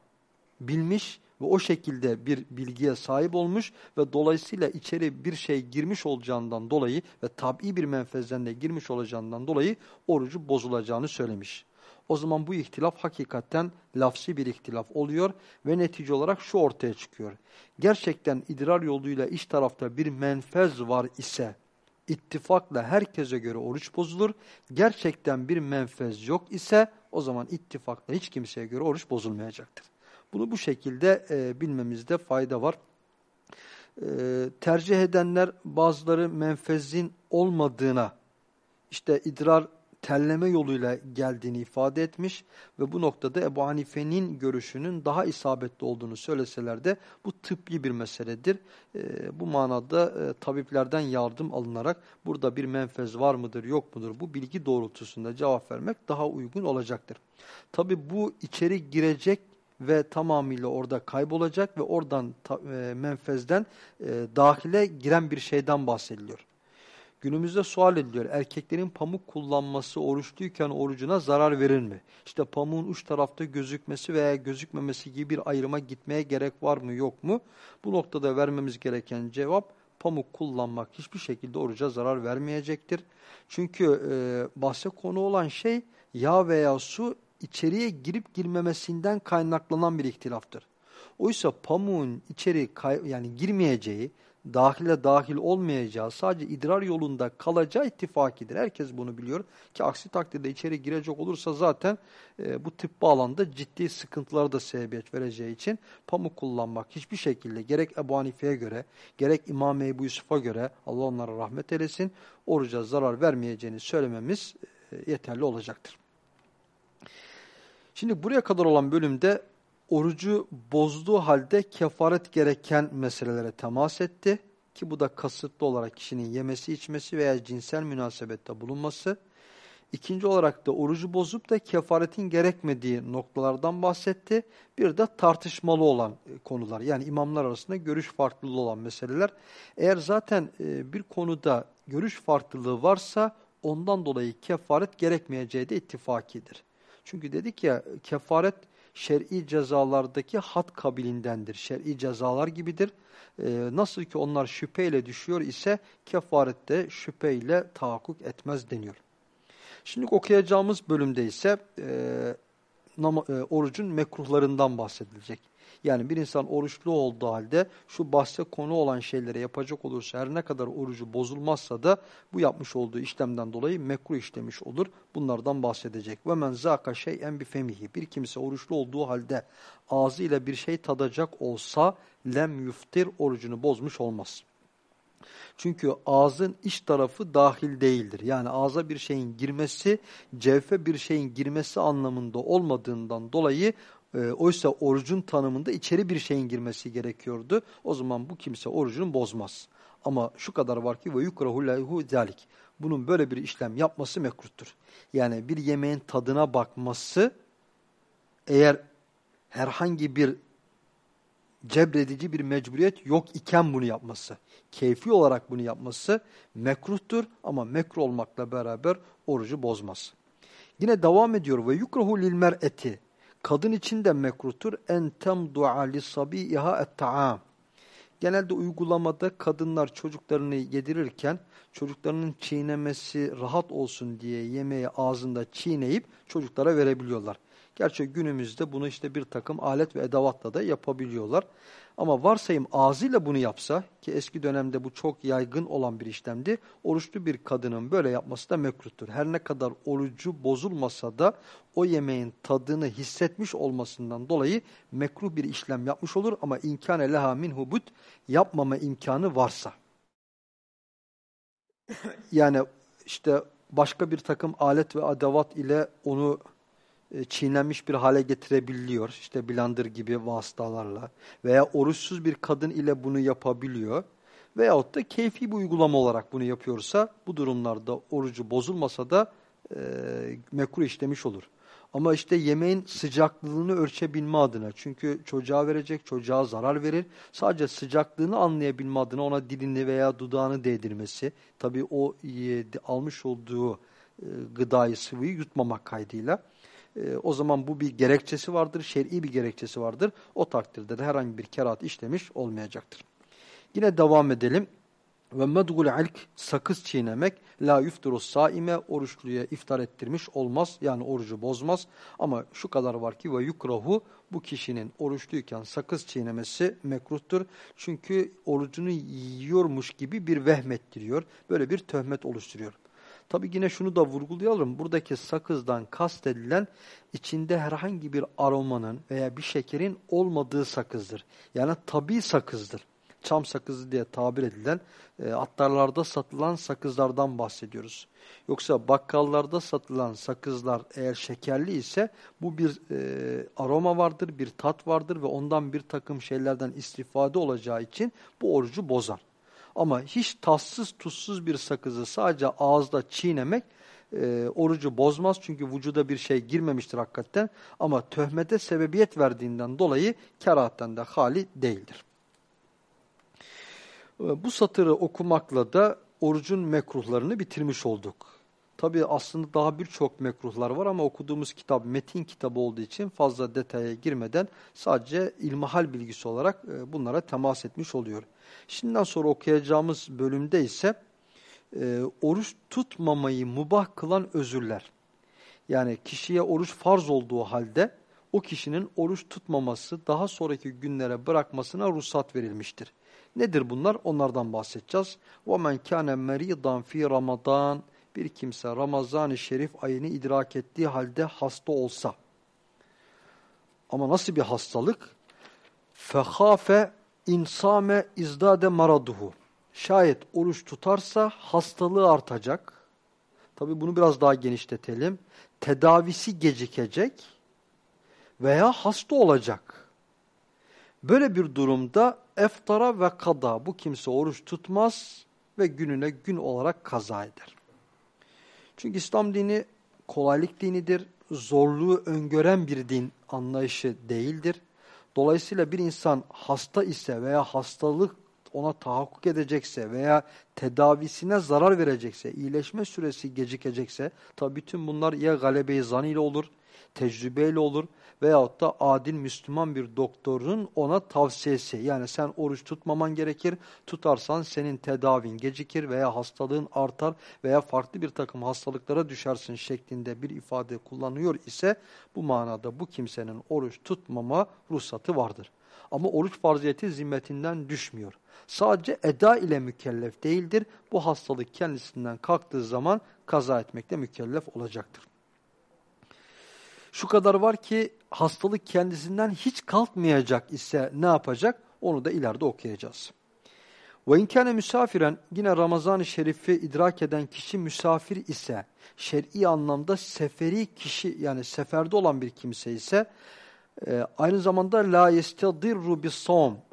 bilmiş ve o şekilde bir bilgiye sahip olmuş ve dolayısıyla içeri bir şey girmiş olacağından dolayı ve tabi bir menfezden de girmiş olacağından dolayı orucu bozulacağını söylemiş. O zaman bu ihtilaf hakikaten lafsi bir ihtilaf oluyor ve netice olarak şu ortaya çıkıyor. Gerçekten idrar yoluyla iç tarafta bir menfez var ise ittifakla herkese göre oruç bozulur. Gerçekten bir menfez yok ise o zaman ittifakla hiç kimseye göre oruç bozulmayacaktır. Bunu bu şekilde e, bilmemizde fayda var. E, tercih edenler bazıları menfezin olmadığına, işte idrar telleme yoluyla geldiğini ifade etmiş ve bu noktada Ebu Hanife'nin görüşünün daha isabetli olduğunu söyleseler de bu tıbbi bir meseledir. E, bu manada e, tabiplerden yardım alınarak burada bir menfez var mıdır yok mudur bu bilgi doğrultusunda cevap vermek daha uygun olacaktır. Tabi bu içeri girecek ve tamamıyla orada kaybolacak ve oradan e, menfezden e, dahile giren bir şeyden bahsediliyor. Günümüzde sual ediliyor. Erkeklerin pamuk kullanması oruçluyken orucuna zarar verir mi? İşte pamuğun uç tarafta gözükmesi veya gözükmemesi gibi bir ayrıma gitmeye gerek var mı yok mu? Bu noktada vermemiz gereken cevap pamuk kullanmak hiçbir şekilde oruca zarar vermeyecektir. Çünkü e, bahse konu olan şey yağ veya su içeriye girip girmemesinden kaynaklanan bir ihtilaftır. Oysa pamuğun içeri yani girmeyeceği, dahile dahil olmayacağı, sadece idrar yolunda kalacağı ittifakidir. Herkes bunu biliyor ki aksi takdirde içeri girecek olursa zaten e, bu tıbbi alanda ciddi sıkıntılara da sebebiyet vereceği için pamuk kullanmak hiçbir şekilde gerek Ebu Hanife'ye göre, gerek İmam Ebu Yusuf'a göre Allah onlara rahmet eylesin, oruca zarar vermeyeceğini söylememiz e, yeterli olacaktır. Şimdi buraya kadar olan bölümde orucu bozduğu halde kefaret gereken meselelere temas etti. Ki bu da kasıtlı olarak kişinin yemesi içmesi veya cinsel münasebette bulunması. İkinci olarak da orucu bozup da kefaretin gerekmediği noktalardan bahsetti. Bir de tartışmalı olan e, konular yani imamlar arasında görüş farklılığı olan meseleler. Eğer zaten e, bir konuda görüş farklılığı varsa ondan dolayı kefaret gerekmeyeceği de ittifakidir. Çünkü dedik ya kefaret şer'i cezalardaki hat kabilindendir. Şer'i cezalar gibidir. Ee, nasıl ki onlar şüpheyle düşüyor ise kefaret de şüpheyle tahakkuk etmez deniyor. Şimdi okuyacağımız bölümde ise e, e, orucun mekruhlarından bahsedilecek. Yani bir insan oruçlu olduğu halde şu bahse konu olan şeyleri yapacak olursa her ne kadar orucu bozulmazsa da bu yapmış olduğu işlemden dolayı mekruh işlemiş olur. Bunlardan bahsedecek. Ve men zaka şey'en bi femihi. Bir kimse oruçlu olduğu halde ağzıyla bir şey tadacak olsa lem yuftir orucunu bozmuş olmaz. Çünkü ağzın iç tarafı dahil değildir. Yani ağza bir şeyin girmesi, cevfe bir şeyin girmesi anlamında olmadığından dolayı e, oysa orucun tanımında içeri bir şeyin girmesi gerekiyordu. O zaman bu kimse orucunu bozmaz. Ama şu kadar var ki ve yukrahu lehu zalik. Bunun böyle bir işlem yapması mekruhtur. Yani bir yemeğin tadına bakması eğer herhangi bir cebredici bir mecburiyet yok iken bunu yapması, keyfi olarak bunu yapması mekruhtur ama mekruh olmakla beraber orucu bozmaz. Yine devam ediyor ve yukrahu lil mer'eti kadın için de mekruhtur en temdu'a li sabiha et-ta'am. Genelde uygulamada kadınlar çocuklarını yedirirken çocuklarının çiğnemesi rahat olsun diye yemeği ağzında çiğneyip çocuklara verebiliyorlar. Gerçi günümüzde bunu işte bir takım alet ve edavatla da yapabiliyorlar. Ama varsayım ağzıyla bunu yapsa ki eski dönemde bu çok yaygın olan bir işlemdi. Oruçlu bir kadının böyle yapması da mekruhtur. Her ne kadar orucu bozulmasa da o yemeğin tadını hissetmiş olmasından dolayı mekruh bir işlem yapmış olur. Ama inkâne leha minhu but yapmama imkanı varsa. yani işte başka bir takım alet ve adavat ile onu çiğnenmiş bir hale getirebiliyor. İşte blender gibi vasıtalarla veya oruçsuz bir kadın ile bunu yapabiliyor. Veyahut da keyfi bir uygulama olarak bunu yapıyorsa bu durumlarda orucu bozulmasa da e, mekruh işlemiş olur. Ama işte yemeğin sıcaklığını ölçebilme adına çünkü çocuğa verecek, çocuğa zarar verir. Sadece sıcaklığını anlayabilme adına ona dilini veya dudağını değdirmesi. Tabii o e, almış olduğu e, gıdayı, sıvıyı yutmamak kaydıyla e, o zaman bu bir gerekçesi vardır, şer'i bir gerekçesi vardır. O takdirde de herhangi bir kerat işlemiş olmayacaktır. Yine devam edelim. Ve medgul ilk sakız çiğnemek la yufturus saime oruçluya iftar ettirmiş olmaz. Yani orucu bozmaz. Ama şu kadar var ki ve yukrahu bu kişinin oruçluyken sakız çiğnemesi mekruhtur. Çünkü orucunu yiyormuş gibi bir vehmettiriyor. Böyle bir töhmet oluşturuyor. Tabi yine şunu da vurgulayalım. Buradaki sakızdan kastedilen içinde herhangi bir aromanın veya bir şekerin olmadığı sakızdır. Yani tabi sakızdır. Çam sakızı diye tabir edilen e, attarlarda satılan sakızlardan bahsediyoruz. Yoksa bakkallarda satılan sakızlar eğer şekerli ise bu bir e, aroma vardır, bir tat vardır ve ondan bir takım şeylerden istifade olacağı için bu orucu bozar. Ama hiç tatsız tuzsuz bir sakızı sadece ağızda çiğnemek e, orucu bozmaz. Çünkü vücuda bir şey girmemiştir hakikaten. Ama töhmete sebebiyet verdiğinden dolayı kerahatten de hali değildir. E, bu satırı okumakla da orucun mekruhlarını bitirmiş olduk. Tabi aslında daha birçok mekruhlar var ama okuduğumuz kitap metin kitabı olduğu için fazla detaya girmeden sadece ilmihal bilgisi olarak e, bunlara temas etmiş oluyor. Şimdiden sonra okuyacağımız bölümde ise e, oruç tutmamayı mubah kılan özürler. Yani kişiye oruç farz olduğu halde o kişinin oruç tutmaması daha sonraki günlere bırakmasına ruhsat verilmiştir. Nedir bunlar? Onlardan bahsedeceğiz. وَمَنْ كَانَ مَرِيضًا ف۪ي رَمَضَانٍ Bir kimse Ramazan-ı Şerif ayını idrak ettiği halde hasta olsa. Ama nasıl bir hastalık? فَخَافَ insame izdade maraduhu. Şayet oruç tutarsa hastalığı artacak. Tabi bunu biraz daha genişletelim. Tedavisi gecikecek veya hasta olacak. Böyle bir durumda eftara ve kada bu kimse oruç tutmaz ve gününe gün olarak kaza eder. Çünkü İslam dini kolaylık dinidir, zorluğu öngören bir din anlayışı değildir. Dolayısıyla bir insan hasta ise veya hastalık ona tahakkuk edecekse veya tedavisine zarar verecekse, iyileşme süresi gecikecekse, tabi bütün bunlar ya galebe-i zan ile olur, tecrübeyle olur veyahut da adil Müslüman bir doktorun ona tavsiyesi. Yani sen oruç tutmaman gerekir, tutarsan senin tedavin gecikir veya hastalığın artar veya farklı bir takım hastalıklara düşersin şeklinde bir ifade kullanıyor ise bu manada bu kimsenin oruç tutmama ruhsatı vardır. Ama oruç farziyeti zimmetinden düşmüyor. Sadece eda ile mükellef değildir. Bu hastalık kendisinden kalktığı zaman kaza etmekle mükellef olacaktır. Şu kadar var ki hastalık kendisinden hiç kalkmayacak ise ne yapacak? Onu da ileride okuyacağız. Ve inkâne misafiren yine Ramazan-ı Şerif'i idrak eden kişi misafir ise şer'i anlamda seferi kişi yani seferde olan bir kimse ise e, aynı zamanda la yestedirru bis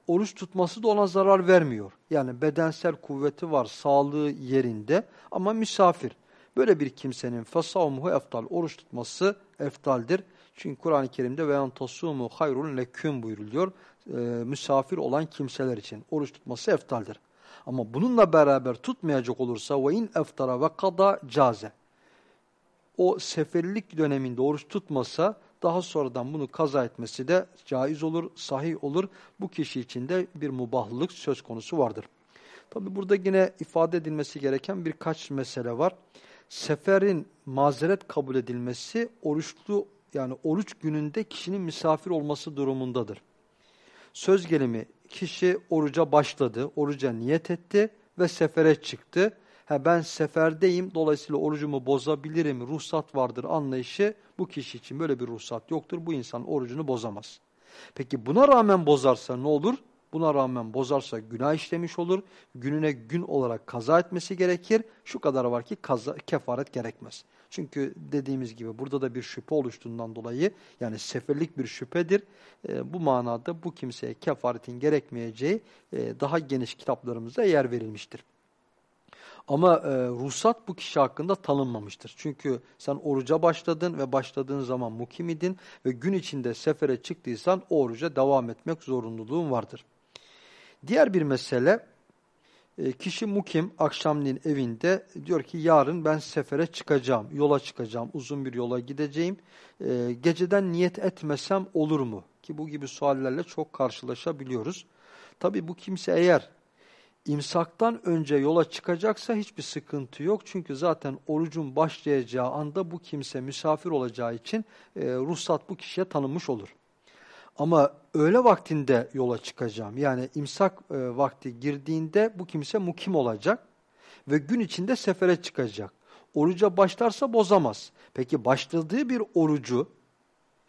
oruç tutması da ona zarar vermiyor. Yani bedensel kuvveti var, sağlığı yerinde ama misafir. Böyle bir kimsenin fesavmuhu eftal, oruç tutması eftaldir. Çünkü Kur'an-ı Kerim'de ve entasumu hayrun leküm buyuruluyor. E, misafir olan kimseler için oruç tutması eftaldir. Ama bununla beraber tutmayacak olursa ve in eftara ve kada caze. O seferlik döneminde oruç tutmasa daha sonradan bunu kaza etmesi de caiz olur, sahih olur. Bu kişi için de bir mubahlılık söz konusu vardır. Tabi burada yine ifade edilmesi gereken birkaç mesele var. Seferin mazeret kabul edilmesi oruçlu yani oruç gününde kişinin misafir olması durumundadır. Söz gelimi kişi oruca başladı, oruca niyet etti ve sefere çıktı. Ha ben seferdeyim dolayısıyla orucumu bozabilirim, ruhsat vardır anlayışı bu kişi için böyle bir ruhsat yoktur. Bu insan orucunu bozamaz. Peki buna rağmen bozarsa ne olur? Buna rağmen bozarsa günah işlemiş olur. Gününe gün olarak kaza etmesi gerekir. Şu kadar var ki kaza, kefaret gerekmez. Çünkü dediğimiz gibi burada da bir şüphe oluştuğundan dolayı yani seferlik bir şüphedir. E, bu manada bu kimseye kefaretin gerekmeyeceği e, daha geniş kitaplarımızda yer verilmiştir. Ama e, ruhsat bu kişi hakkında tanınmamıştır. Çünkü sen oruca başladın ve başladığın zaman mukim idin ve gün içinde sefere çıktıysan o oruca devam etmek zorunluluğun vardır. Diğer bir mesele e, kişi mukim akşamleyin evinde diyor ki yarın ben sefere çıkacağım, yola çıkacağım, uzun bir yola gideceğim. E, geceden niyet etmesem olur mu? Ki bu gibi suallerle çok karşılaşabiliyoruz. Tabi bu kimse eğer imsaktan önce yola çıkacaksa hiçbir sıkıntı yok. Çünkü zaten orucun başlayacağı anda bu kimse misafir olacağı için e, ruhsat bu kişiye tanınmış olur. Ama öğle vaktinde yola çıkacağım. Yani imsak e, vakti girdiğinde bu kimse mukim olacak ve gün içinde sefere çıkacak. Oruca başlarsa bozamaz. Peki başladığı bir orucu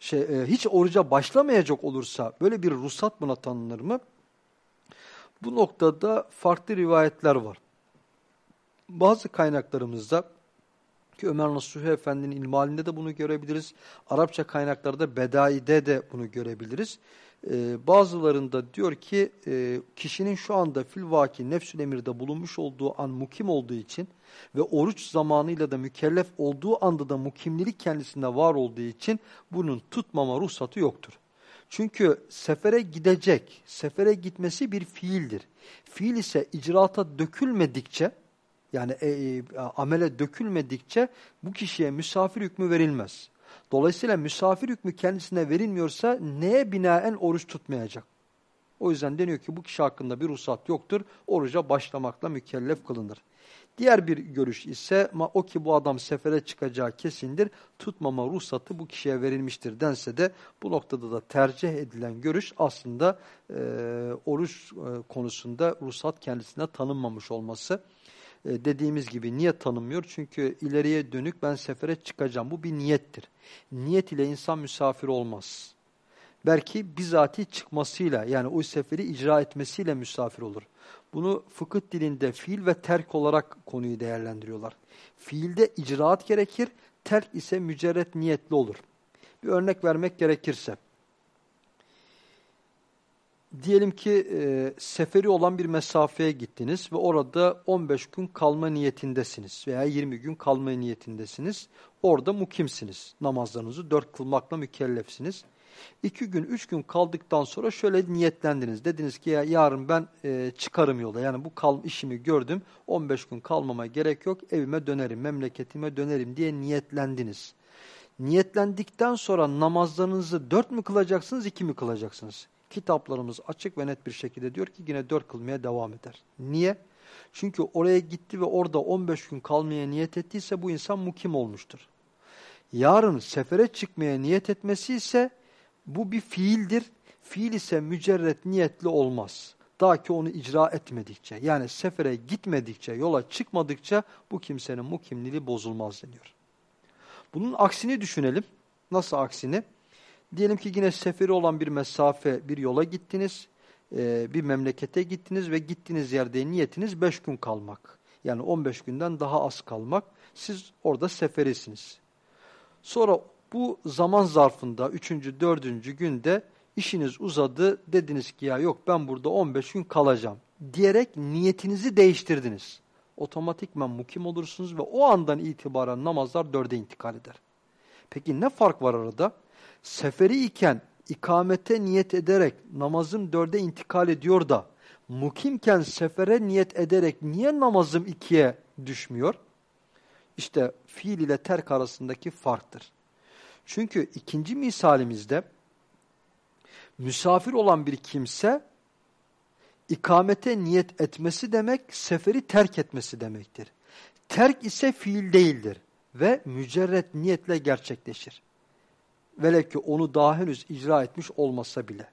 şey, e, hiç oruca başlamayacak olursa böyle bir ruhsat buna tanınır mı? Bu noktada farklı rivayetler var. Bazı kaynaklarımızda ki Ömer Nasuhi Efendi'nin ilmalinde de bunu görebiliriz. Arapça kaynaklarda Bedai'de de bunu görebiliriz. Ee, bazılarında diyor ki e, kişinin şu anda filvaki nefsül emirde bulunmuş olduğu an mukim olduğu için ve oruç zamanıyla da mükellef olduğu anda da mukimlilik kendisinde var olduğu için bunun tutmama ruhsatı yoktur. Çünkü sefere gidecek, sefere gitmesi bir fiildir. Fiil ise icraata dökülmedikçe, yani e, e, amele dökülmedikçe bu kişiye misafir hükmü verilmez. Dolayısıyla misafir hükmü kendisine verilmiyorsa neye binaen oruç tutmayacak? O yüzden deniyor ki bu kişi hakkında bir ruhsat yoktur, oruca başlamakla mükellef kılınır. Diğer bir görüş ise o ki bu adam sefere çıkacağı kesindir. Tutmama ruhsatı bu kişiye verilmiştir dense de bu noktada da tercih edilen görüş aslında e, oruç e, konusunda ruhsat kendisine tanınmamış olması. E, dediğimiz gibi niye tanınmıyor? Çünkü ileriye dönük ben sefere çıkacağım. Bu bir niyettir. Niyet ile insan misafir olmaz. Belki bizatihi çıkmasıyla yani o seferi icra etmesiyle misafir olur. Bunu fıkıh dilinde fiil ve terk olarak konuyu değerlendiriyorlar. Fiilde icraat gerekir, terk ise mücerret niyetli olur. Bir örnek vermek gerekirse, diyelim ki e, seferi olan bir mesafeye gittiniz ve orada 15 gün kalma niyetindesiniz veya 20 gün kalma niyetindesiniz. Orada mukimsiniz, namazlarınızı dört kılmakla mükellefsiniz. İki gün, üç gün kaldıktan sonra şöyle niyetlendiniz. Dediniz ki ya yarın ben e, çıkarım yola. Yani bu kal işimi gördüm. 15 gün kalmama gerek yok. Evime dönerim, memleketime dönerim diye niyetlendiniz. Niyetlendikten sonra namazlarınızı dört mü kılacaksınız, iki mi kılacaksınız? Kitaplarımız açık ve net bir şekilde diyor ki yine dört kılmaya devam eder. Niye? Çünkü oraya gitti ve orada 15 gün kalmaya niyet ettiyse bu insan mukim olmuştur. Yarın sefere çıkmaya niyet etmesi ise bu bir fiildir. Fiil ise mücerret niyetli olmaz. Daha ki onu icra etmedikçe, yani sefere gitmedikçe, yola çıkmadıkça bu kimsenin mukimliliği bozulmaz deniyor. Bunun aksini düşünelim. Nasıl aksini? Diyelim ki yine seferi olan bir mesafe, bir yola gittiniz, e, bir memlekete gittiniz ve gittiğiniz yerde niyetiniz 5 gün kalmak. Yani 15 günden daha az kalmak. Siz orada seferisiniz. Sonra bu zaman zarfında üçüncü, dördüncü günde İşiniz uzadı dediniz ki ya yok ben burada 15 gün kalacağım diyerek niyetinizi değiştirdiniz. Otomatikman mukim olursunuz ve o andan itibaren namazlar dörde intikal eder. Peki ne fark var arada? Seferi iken ikamete niyet ederek namazım dörde intikal ediyor da mukimken sefere niyet ederek niye namazım ikiye düşmüyor? İşte fiil ile terk arasındaki farktır. Çünkü ikinci misalimizde misafir olan bir kimse ikamete niyet etmesi demek seferi terk etmesi demektir. Terk ise fiil değildir ve mücerret niyetle gerçekleşir. Velev ki onu daha henüz icra etmiş olmasa bile.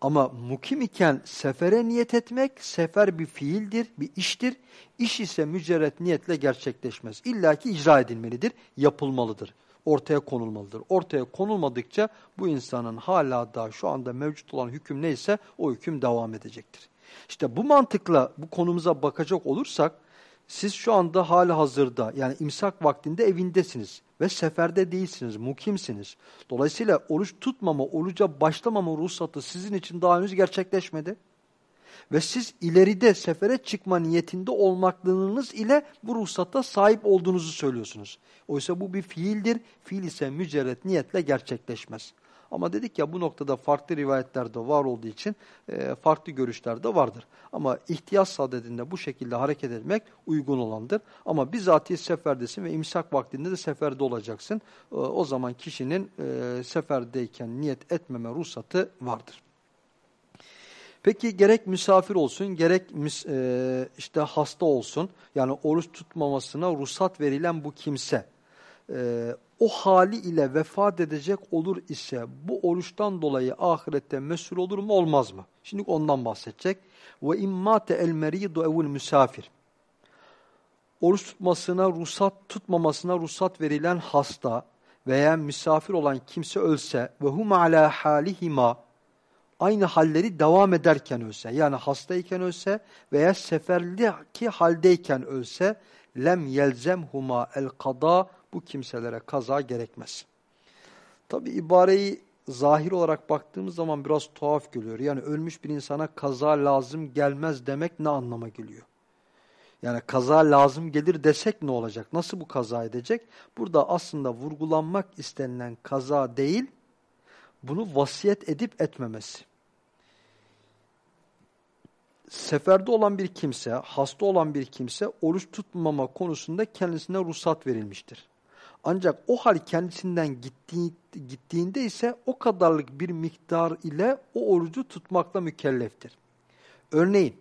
Ama mukim iken sefere niyet etmek, sefer bir fiildir, bir iştir. İş ise mücerret niyetle gerçekleşmez. İlla ki icra edilmelidir, yapılmalıdır, ortaya konulmalıdır. Ortaya konulmadıkça bu insanın hala da şu anda mevcut olan hüküm neyse o hüküm devam edecektir. İşte bu mantıkla bu konumuza bakacak olursak, siz şu anda hali hazırda yani imsak vaktinde evindesiniz ve seferde değilsiniz, mukimsiniz. Dolayısıyla oruç tutmama, oruca başlamama ruhsatı sizin için daha henüz gerçekleşmedi. Ve siz ileride sefere çıkma niyetinde olmaklığınız ile bu ruhsata sahip olduğunuzu söylüyorsunuz. Oysa bu bir fiildir. Fiil ise mücerret niyetle gerçekleşmez. Ama dedik ya bu noktada farklı rivayetler de var olduğu için e, farklı görüşler de vardır. Ama ihtiyaç sadedinde bu şekilde hareket etmek uygun olandır. Ama bizatihi seferdesin ve imsak vaktinde de seferde olacaksın. E, o zaman kişinin e, seferdeyken niyet etmeme ruhsatı vardır. Peki gerek misafir olsun, gerek e, işte hasta olsun, yani oruç tutmamasına ruhsat verilen bu kimse, e, o hali ile vefat edecek olur ise bu oruçtan dolayı ahirette mesul olur mu olmaz mı? Şimdi ondan bahsedecek. Ve immate el meridu evul misafir. Oruç tutmasına ruhsat tutmamasına ruhsat verilen hasta veya misafir olan kimse ölse ve hum ala halihima aynı halleri devam ederken ölse yani hastayken ölse veya seferli haldeyken ölse lem yelzem huma el kada bu kimselere kaza gerekmez. Tabi ibareyi zahir olarak baktığımız zaman biraz tuhaf geliyor. Yani ölmüş bir insana kaza lazım gelmez demek ne anlama geliyor? Yani kaza lazım gelir desek ne olacak? Nasıl bu kaza edecek? Burada aslında vurgulanmak istenilen kaza değil, bunu vasiyet edip etmemesi. Seferde olan bir kimse, hasta olan bir kimse oruç tutmama konusunda kendisine ruhsat verilmiştir. Ancak o hal kendisinden gittiği, gittiğinde ise o kadarlık bir miktar ile o orucu tutmakla mükelleftir. Örneğin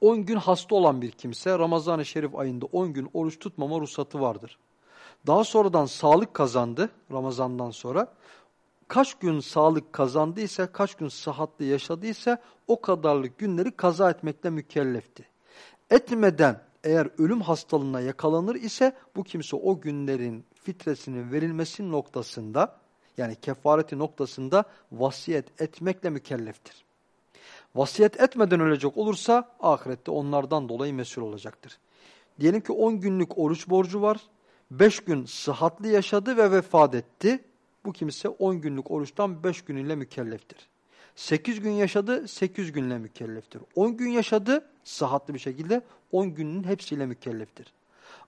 10 gün hasta olan bir kimse Ramazan-ı Şerif ayında 10 gün oruç tutmama ruhsatı vardır. Daha sonradan sağlık kazandı Ramazan'dan sonra. Kaç gün sağlık kazandıysa, kaç gün sıhhatli yaşadıysa o kadarlık günleri kaza etmekle mükellefti. Etmeden eğer ölüm hastalığına yakalanır ise bu kimse o günlerin fitresinin verilmesi noktasında yani kefareti noktasında vasiyet etmekle mükelleftir. Vasiyet etmeden ölecek olursa ahirette onlardan dolayı mesul olacaktır. Diyelim ki 10 günlük oruç borcu var. 5 gün sıhhatli yaşadı ve vefat etti. Bu kimse 10 günlük oruçtan 5 günüyle mükelleftir. 8 gün yaşadı, 8 günle mükelleftir. 10 gün yaşadı, sıhhatli bir şekilde 10 günün hepsiyle mükelleftir.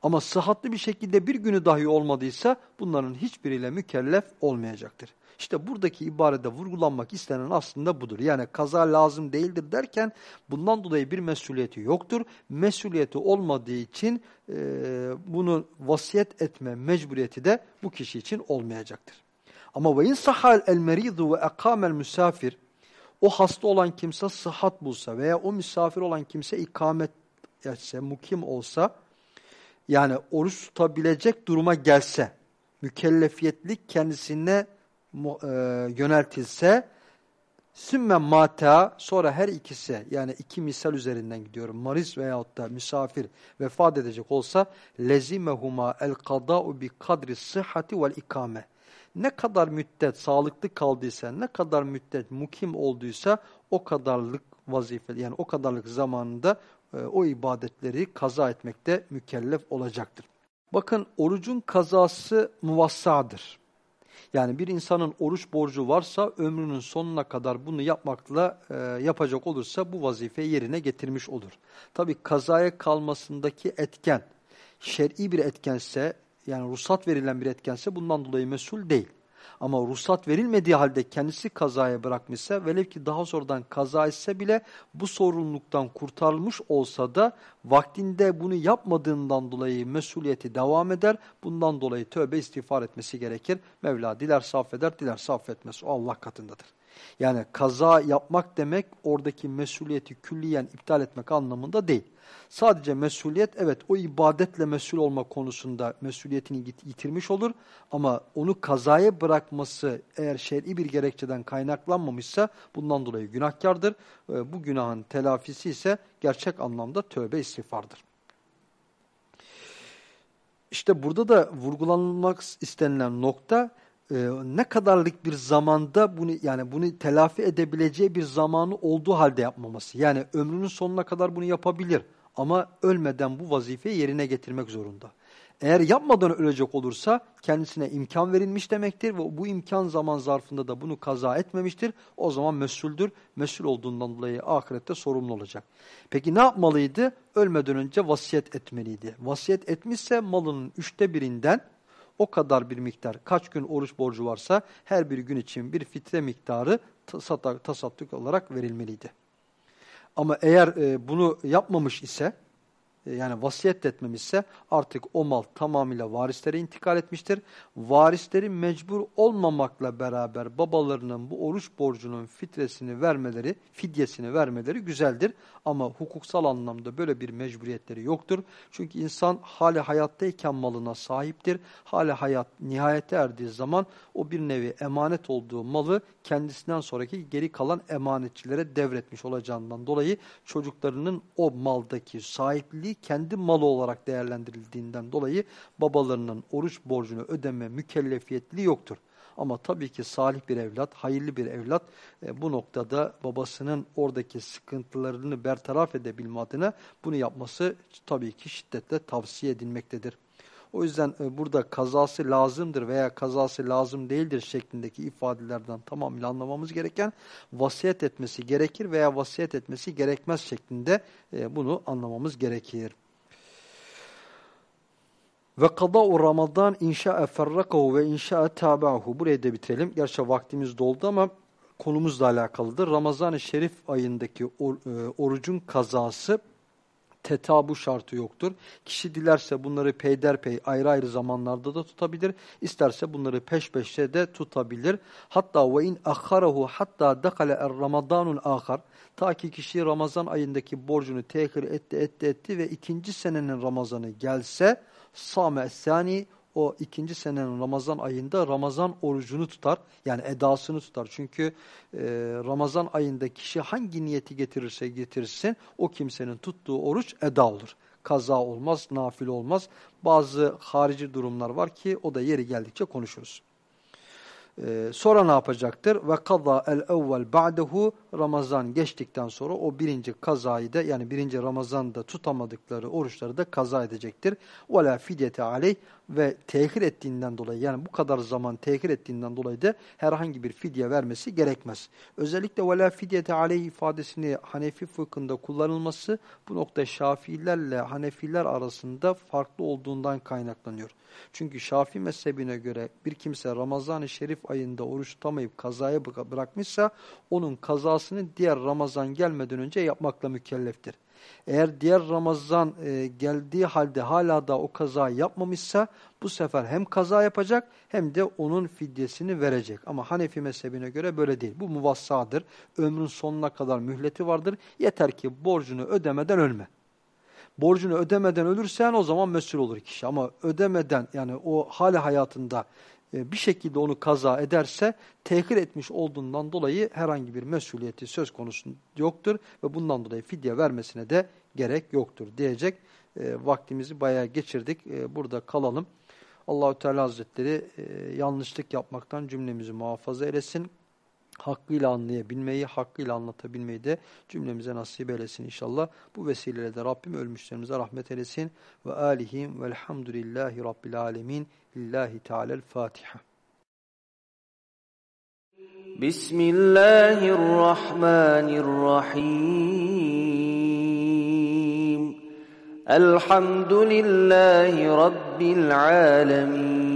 Ama sıhhatli bir şekilde bir günü dahi olmadıysa bunların hiçbiriyle mükellef olmayacaktır. İşte buradaki ibarede vurgulanmak istenen aslında budur. Yani kaza lazım değildir derken bundan dolayı bir mesuliyeti yoktur. Mesuliyeti olmadığı için e, bunu vasiyet etme mecburiyeti de bu kişi için olmayacaktır. Ama ve in sahal el meridu ve ekamel misafir o hasta olan kimse sıhhat bulsa veya o misafir olan kimse ikamet etse, mukim olsa, yani oruç tutabilecek duruma gelse, mükellefiyetlik kendisine e, yöneltilse, sümme mata, sonra her ikisi, yani iki misal üzerinden gidiyorum, maris veyahut da misafir vefat edecek olsa, lezimehuma el kada'u bi kadri sıhhati vel ikame ne kadar müddet sağlıklı kaldıysa, ne kadar müddet mukim olduysa o kadarlık vazife yani o kadarlık zamanında e, o ibadetleri kaza etmekte mükellef olacaktır. Bakın orucun kazası muvassadır. Yani bir insanın oruç borcu varsa ömrünün sonuna kadar bunu yapmakla e, yapacak olursa bu vazifeyi yerine getirmiş olur. Tabi kazaya kalmasındaki etken şer'i bir etkense yani ruhsat verilen bir etkense bundan dolayı mesul değil. Ama ruhsat verilmediği halde kendisi kazaya bırakmışsa velev ki daha sonradan kaza etse bile bu sorumluluktan kurtarılmış olsa da vaktinde bunu yapmadığından dolayı mesuliyeti devam eder. Bundan dolayı tövbe istiğfar etmesi gerekir. Mevla dilerse affeder, dilerse affetmez. O Allah katındadır. Yani kaza yapmak demek oradaki mesuliyeti külliyen iptal etmek anlamında değil. Sadece mesuliyet evet o ibadetle mesul olma konusunda mesuliyetini yitirmiş olur. Ama onu kazaya bırakması eğer şer'i bir gerekçeden kaynaklanmamışsa bundan dolayı günahkardır. Bu günahın telafisi ise gerçek anlamda tövbe istiğfardır. İşte burada da vurgulanmak istenilen nokta e, ne kadarlık bir zamanda bunu yani bunu telafi edebileceği bir zamanı olduğu halde yapmaması. Yani ömrünün sonuna kadar bunu yapabilir ama ölmeden bu vazifeyi yerine getirmek zorunda. Eğer yapmadan ölecek olursa kendisine imkan verilmiş demektir ve bu imkan zaman zarfında da bunu kaza etmemiştir. O zaman mesuldür. Mesul olduğundan dolayı ahirette sorumlu olacak. Peki ne yapmalıydı? Ölmeden önce vasiyet etmeliydi. Vasiyet etmişse malının üçte birinden o kadar bir miktar kaç gün oruç borcu varsa her bir gün için bir fitre miktarı tasadduk olarak verilmeliydi. Ama eğer e, bunu yapmamış ise yani vasiyet etmemişse artık o mal tamamıyla varislere intikal etmiştir. Varislerin mecbur olmamakla beraber babalarının bu oruç borcunun fitresini vermeleri, fidyesini vermeleri güzeldir. Ama hukuksal anlamda böyle bir mecburiyetleri yoktur. Çünkü insan hali hayattayken malına sahiptir. Hali hayat nihayete erdiği zaman o bir nevi emanet olduğu malı kendisinden sonraki geri kalan emanetçilere devretmiş olacağından dolayı çocuklarının o maldaki sahipliği kendi malı olarak değerlendirildiğinden dolayı babalarının oruç borcunu ödeme mükellefiyetliği yoktur. Ama tabii ki salih bir evlat, hayırlı bir evlat e, bu noktada babasının oradaki sıkıntılarını bertaraf edebilme adına bunu yapması tabii ki şiddetle tavsiye edilmektedir. O yüzden e, burada kazası lazımdır veya kazası lazım değildir şeklindeki ifadelerden tamamıyla anlamamız gereken vasiyet etmesi gerekir veya vasiyet etmesi gerekmez şeklinde e, bunu anlamamız gerekir. Ve kada'u Ramazan inşa'e ferrakahu ve inşa'e tabi'ahu. Burayı da bitirelim. Gerçi vaktimiz doldu ama konumuzla alakalıdır. Ramazan-ı Şerif ayındaki or, e, orucun kazası tetabu şartı yoktur. Kişi dilerse bunları peyderpey ayrı ayrı zamanlarda da tutabilir. İsterse bunları peş peşe de tutabilir. Hatta ve in ahharahu hatta dakale er ramadanul ahar. Ta ki kişi Ramazan ayındaki borcunu tehir etti etti etti ve ikinci senenin Ramazanı gelse same sani o ikinci senenin Ramazan ayında Ramazan orucunu tutar. Yani edasını tutar. Çünkü e, Ramazan ayında kişi hangi niyeti getirirse getirsin o kimsenin tuttuğu oruç eda olur. Kaza olmaz, nafil olmaz. Bazı harici durumlar var ki o da yeri geldikçe konuşuruz. Ee, sonra ne yapacaktır? Ve kaza el evvel ba'dehu Ramazan geçtikten sonra o birinci kazayı da yani birinci Ramazan'da tutamadıkları oruçları da kaza edecektir. Ve la fidyete aleyh ve tehir ettiğinden dolayı yani bu kadar zaman tehir ettiğinden dolayı da herhangi bir fidye vermesi gerekmez. Özellikle ve la fidyete aleyh ifadesini Hanefi fıkhında kullanılması bu nokta Şafiilerle Hanefiler arasında farklı olduğundan kaynaklanıyor. Çünkü Şafii mezhebine göre bir kimse Ramazan-ı Şerif ayında oruç tutamayıp kazaya bırakmışsa onun kazasını diğer Ramazan gelmeden önce yapmakla mükelleftir. Eğer diğer Ramazan e, geldiği halde hala da o kazayı yapmamışsa bu sefer hem kaza yapacak hem de onun fidyesini verecek. Ama Hanefi mezhebine göre böyle değil. Bu muvassadır. Ömrün sonuna kadar mühleti vardır. Yeter ki borcunu ödemeden ölme borcunu ödemeden ölürsen o zaman mesul olur kişi. Ama ödemeden yani o hali hayatında bir şekilde onu kaza ederse tehir etmiş olduğundan dolayı herhangi bir mesuliyeti söz konusu yoktur ve bundan dolayı fidye vermesine de gerek yoktur diyecek. E, vaktimizi bayağı geçirdik. E, burada kalalım. Allahü Teala Hazretleri e, yanlışlık yapmaktan cümlemizi muhafaza eylesin hakkıyla anlayabilmeyi, hakkıyla anlatabilmeyi de cümlemize nasip eylesin inşallah. Bu vesileyle de Rabbim ölmüşlerimize rahmet eylesin. Ve alihim velhamdülillahi rabbil alemin. İllahi Teala'l Fatiha. Bismillahirrahmanirrahim. Elhamdülillahi Rabbil alemin.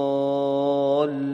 الضالين